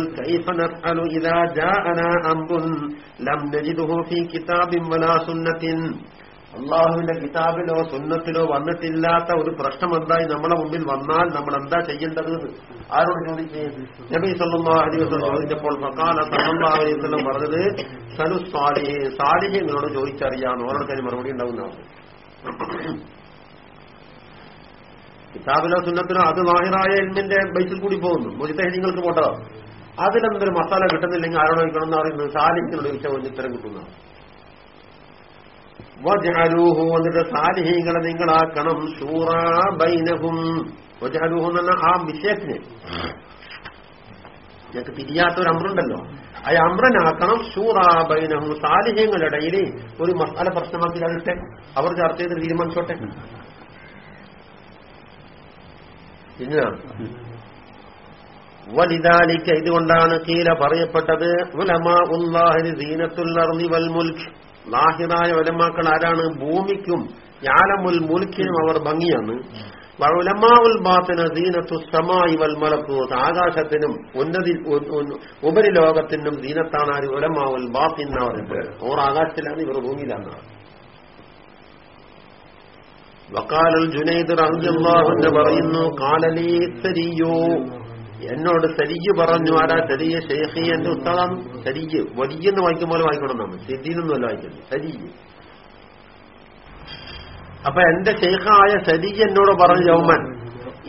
Speaker 1: അള്ളാഹുവിന്റെ കിതാബിലോ സുന്നത്തിലോ വന്നിട്ടില്ലാത്ത ഒരു പ്രശ്നം എന്തായി നമ്മളെ മുമ്പിൽ വന്നാൽ നമ്മൾ എന്താ ചെയ്യേണ്ടത്? ആരോട് ചോദിച്ചേ? നബി സല്ലല്ലാഹു അലൈഹി വസല്ലം ചോദിച്ചപ്പോൾ വസല്ലം പറഞ്ഞത് സലു സാലിഹെ സാലിഹ്യങ്ങളോട് ചോദിച്ചറിയാം ഓരോരുത്തരും മറുപടി ഉണ്ടാവുന്ന കിതാബിലോ സുന്നത്തിനോ അത് വാഹിറായ എൽമിന്റെ ബൈസിൽ കൂടി പോകുന്നു. മുജിത്തഹിദിങ്ങൾക്ക് പോട്ടോ അതിലെന്തൊരു മസാല കിട്ടുന്നില്ലെങ്കിൽ ആരോട് ചോദിക്കണം എന്ന് പറയുന്നത് സാലിഹിനോട് ചോദിച്ചാൽ ഒരു ഉത്തരം കിട്ടുന്നതാണ് സാലിഹീങ്ങളെ നിങ്ങളാക്കണം. ബൈനഹും. എന്ന് ആ വിഷയത്തിന്. ഞങ്ങൾക്ക് തിരിയാത്ത ഒരു അമ്രുണ്ടല്ലോ. ആ അമ്രനാക്കണം ഷൂറാ ബൈനഹും. സാലിഹ്യങ്ങളുടെ ഇടയിൽ ഒരു മസാല പ്രശ്നമാക്കി അതിട്ടെ അവർ ചർച്ച ചെയ്ത് തീരുമാനിച്ചോട്ടെ. പിന്നെ വലിതാലിക്ക ഇതുകൊണ്ടാണ് കീല പറയപ്പെട്ടത്. ലാഹിറായ ഉലമാക്കൾ ആരാണ്? ഭൂമിക്കും ഞാലമുൽ മുൽക്കിനും അവർ ഭംഗിയാണ്. സമായി വൽ ആകാശത്തിനും ഉന്നതി ഉപരിലോകത്തിനും ദീനത്താണ് ആര് ഉലമാവുൽ ബാത്തിൻ എന്നാ പറയുന്നത്. ഓർ ആകാശത്തിലാണ് ഇവർ ഭൂമിയിലാണ്. വക്കാലൽ ജുനൈദ് റഹ്ജല്ലാഹു എന്ന് പറയുന്നു കാലലീ സരിയോ എന്നോട് സരിയ് പറഞ്ഞു ആരാ സരിയ ഷെയ്ഖി എന്റെ ഉത്തളം സരിയ് വലിയെന്ന് വായിക്കും പോലെ വായിക്കണം നമ്മൾ സിദ്ദീനൊന്നുമല്ല വായിക്കുന്നത് സരിയ് അപ്പൊ എന്റെ ഷെയ്ഖായ സരിയ് എന്നോട് പറഞ്ഞു യൗമൻ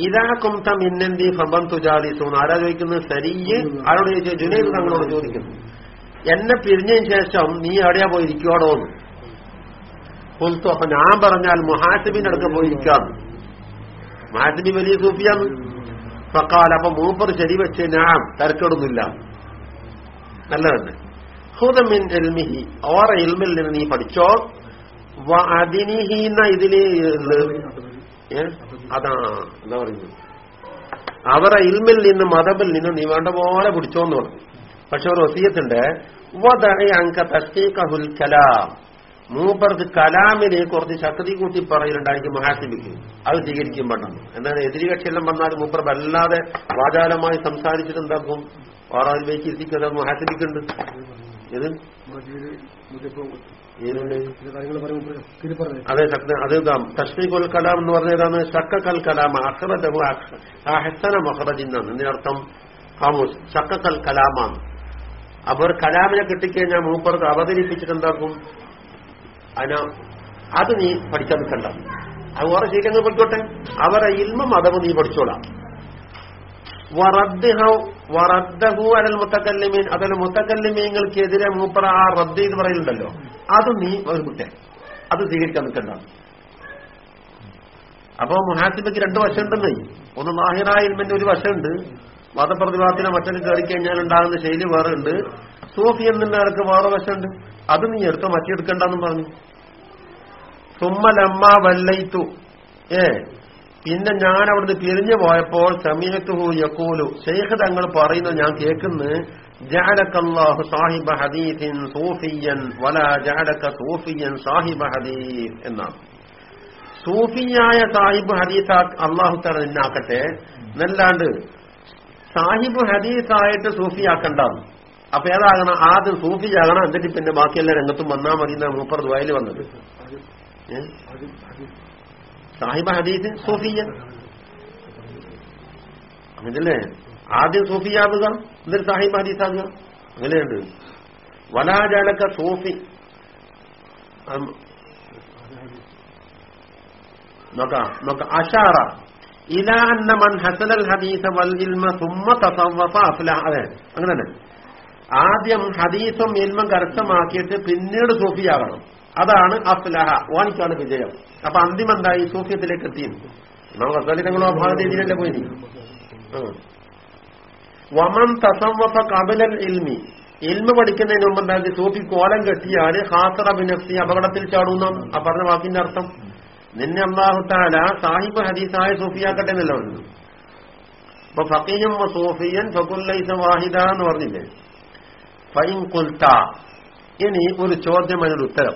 Speaker 1: ഇതാ കുംത മിന്നന്തി ഫബൻ തുജാലിസൂൺ ആരാ ചോദിക്കുന്നത്? സരിയ് ആരോട് ചോദിച്ചു? ജുനൈദ് തങ്ങളോട് ചോദിക്കുന്നു. എന്നെ പിരിഞ്ഞതിന് ശേഷം നീ എവിടെയാ പോയി പുൽത്തു അപ്പൊ ഞാൻ പറഞ്ഞാൽ മുഹാസിബിന്റെ അടുത്ത് പോയിരിക്കാം മുഹാസിബി വലിയ സൂഫിയാണ്. ഫക്കാൽ അപ്പൊ മൂപ്പർ ശരി വെച്ച് ഞാൻ തരക്കെടുന്നില്ല. നല്ലതന്നെ ഹുദമിൻ എൽമിഹി ഓർ ഇൽമിൽ നിന്ന് നീ പഠിച്ചോ? അതിനിഹീന്ന ഇതിൽ? അതാ എന്താ പറയുന്നത്? അവരെ ഇൽമിൽ നിന്ന് മതബിൽ നിന്ന് നീ വേണ്ട പോലെ പിടിച്ചോന്ന് പറഞ്ഞു. പക്ഷെ ഒരു വസീയത്തുണ്ട് വദഇ അങ്ക തസ്തീഖഹുൽ കലാം. മൂപ്പർക്ക് കലാമിനെ കുറച്ച് ശക്തി കൂട്ടി പറയലുണ്ടായിരിക്കും മഹാസിബിക്ക് അത് സ്വീകരിക്കും പെട്ടെന്ന് എന്നാൽ എതിരി കക്ഷിയെല്ലാം വന്നാൽ മൂപ്പർ വല്ലാതെ വാചാലമായി സംസാരിച്ചിട്ട് എന്താക്കും ഓറാൽ വെച്ച് ഇരുത്തിക്കുന്നത് മഹാസിബിക്കുണ്ട് ഇത് അതെ ശക്തി അത് ഇതാം. തഷ്മീഖുൽ കലാം എന്ന് പറഞ്ഞതാണ് ശക്കക്കൽ കലാം അഹ്റജഹു അഹ്സന മഹ്റജിന്നാണ്. ഇതിനർത്ഥം ഹാമൂസ് ശക്കക്കൽ കലാമാണ്. അവർ കലാമിനെ കിട്ടിക്കഴിഞ്ഞാൽ മൂപ്പർക്ക് അവതരിപ്പിച്ചിട്ട് എന്താക്കും അതിന അത് നീ പഠിക്കാൻ നിൽക്കണ്ട. അത് ഓരോ ശീലങ്ങൾ പഠിച്ചോട്ടെ? അവരെ ഇൽമും അതവ് നീ പഠിച്ചോളാം. വറദ്ദഹു മുത്തക്കല്ലിമീൻ അതല്ല മുത്തക്കല്ലിമീങ്ങൾക്കെതിരെ മൂപ്പറ ആ റദ്ദ് എന്ന് പറയുന്നുണ്ടല്ലോ. അത് നീ ഒരു കുട്ടെ. അത് സ്വീകരിക്കാൻ നിൽക്കണ്ട. അപ്പൊ മുഹാസിബയ്ക്ക് രണ്ട് വശമുണ്ടെന്നേ. ഒന്ന് മാഹിറായ ഇൽമിന്റെ ഒരു വശമുണ്ട്. മതപ്രതിഭാത്തിനെ മറ്റൊരു കയറി കഴിഞ്ഞാൽ ഉണ്ടാകുന്ന ശൈലി വേറെ ഉണ്ട്. സൂഫി എന്നുള്ളവർക്ക് വേറെ വശമുണ്ട്. അത് നീ എടുത്തോ മറ്റെടുക്കണ്ടെന്നും പറഞ്ഞു. സുമ്മലമ്മ വല്ലയിത്തു ഏ? പിന്നെ ഞാൻ അവിടുന്ന് പിരിഞ്ഞു പോയപ്പോൾ സമീഹത്തുഹു യക്കൂലു ഷെയ്ഖ് തങ്ങൾ പറയുന്നത് ഞാൻ കേൾക്കുന്നു ജാലക്കല്ലാഹു സാഹിബ ഹദീസിൻ സൂഫിയൻ വല ജാലക്ക സൂഫിയൻ സാഹിബ ഹദീസ് എന്നാണ്. സൂഫിയായ സാഹിബ് ഹദീസ് അള്ളാഹു തല നിന്നാക്കട്ടെ എന്നല്ലാണ്ട് സാഹിബ് ഹദീസായിട്ട് സൂഫിയാക്കണ്ടാവും അപ്പൊ ഏതാകണം? ആദ്യം സൂഫിയാകണം എന്നിട്ട് പിന്നെ ബാക്കിയെല്ലാം രംഗത്തും വന്നാൽ മതി എന്നാണ് മൂപ്പർ ദ്വായിൽ വന്നത്? സാഹിബ് ഹദീസ് സോഫിയ. അങ്ങനല്ലേ ആദ്യം സൂഫിയാവുക എന്നിട്ട് സാഹിബ് ആകുക അങ്ങനെയുണ്ട്. വലാജാലക്ക സൂഫി. അഷാറ. ഇല അന്ന മൻ ഹദീസ വൽ ഇൽമ തസവ്വഫ അതെ അങ്ങനെ ആദ്യം ഹദീസും ഇൽമും കരസ്ഥമാക്കിയിട്ട് പിന്നീട് സൂഫിയാകണം. അതാണ് അഫ്ലഹ ഓനിക്കാണ് വിജയം. അപ്പൊ അന്തിമം എന്തായി? സൂഫ്യത്തിലേക്ക് എത്തിയത്. നമുക്ക് അസലി ഞങ്ങളോ ഭാഗത്ത് പോയി. വമൻ തസവഫ കബിലൽ ഇൽമി. ഇൽമ പഠിക്കുന്നതിന് മുമ്പ് എന്താക്കി? സൂഫി കോലം കെട്ടിയാൽ ഹാസറ ബിനഫ്സി അപകടത്തിൽ ചാടുന്ന ആ പറഞ്ഞ വാക്കിന്റെ അർത്ഥം? നിന്നെ അള്ളാഹുത്താല സാഹിബ് ഹദീസായ സൂഫിയാക്കട്ടെ എന്നല്ലോ അപ്പൊ ഫക്കീയും സൂഫിയൻ ഫകുല്ലൈസ വാഹിദ എന്ന് പറഞ്ഞില്ലേ? ഫൈൻ കുൽത്ത ഇനി ഒരു ചോദ്യം അതിനൊരു ഉത്തരം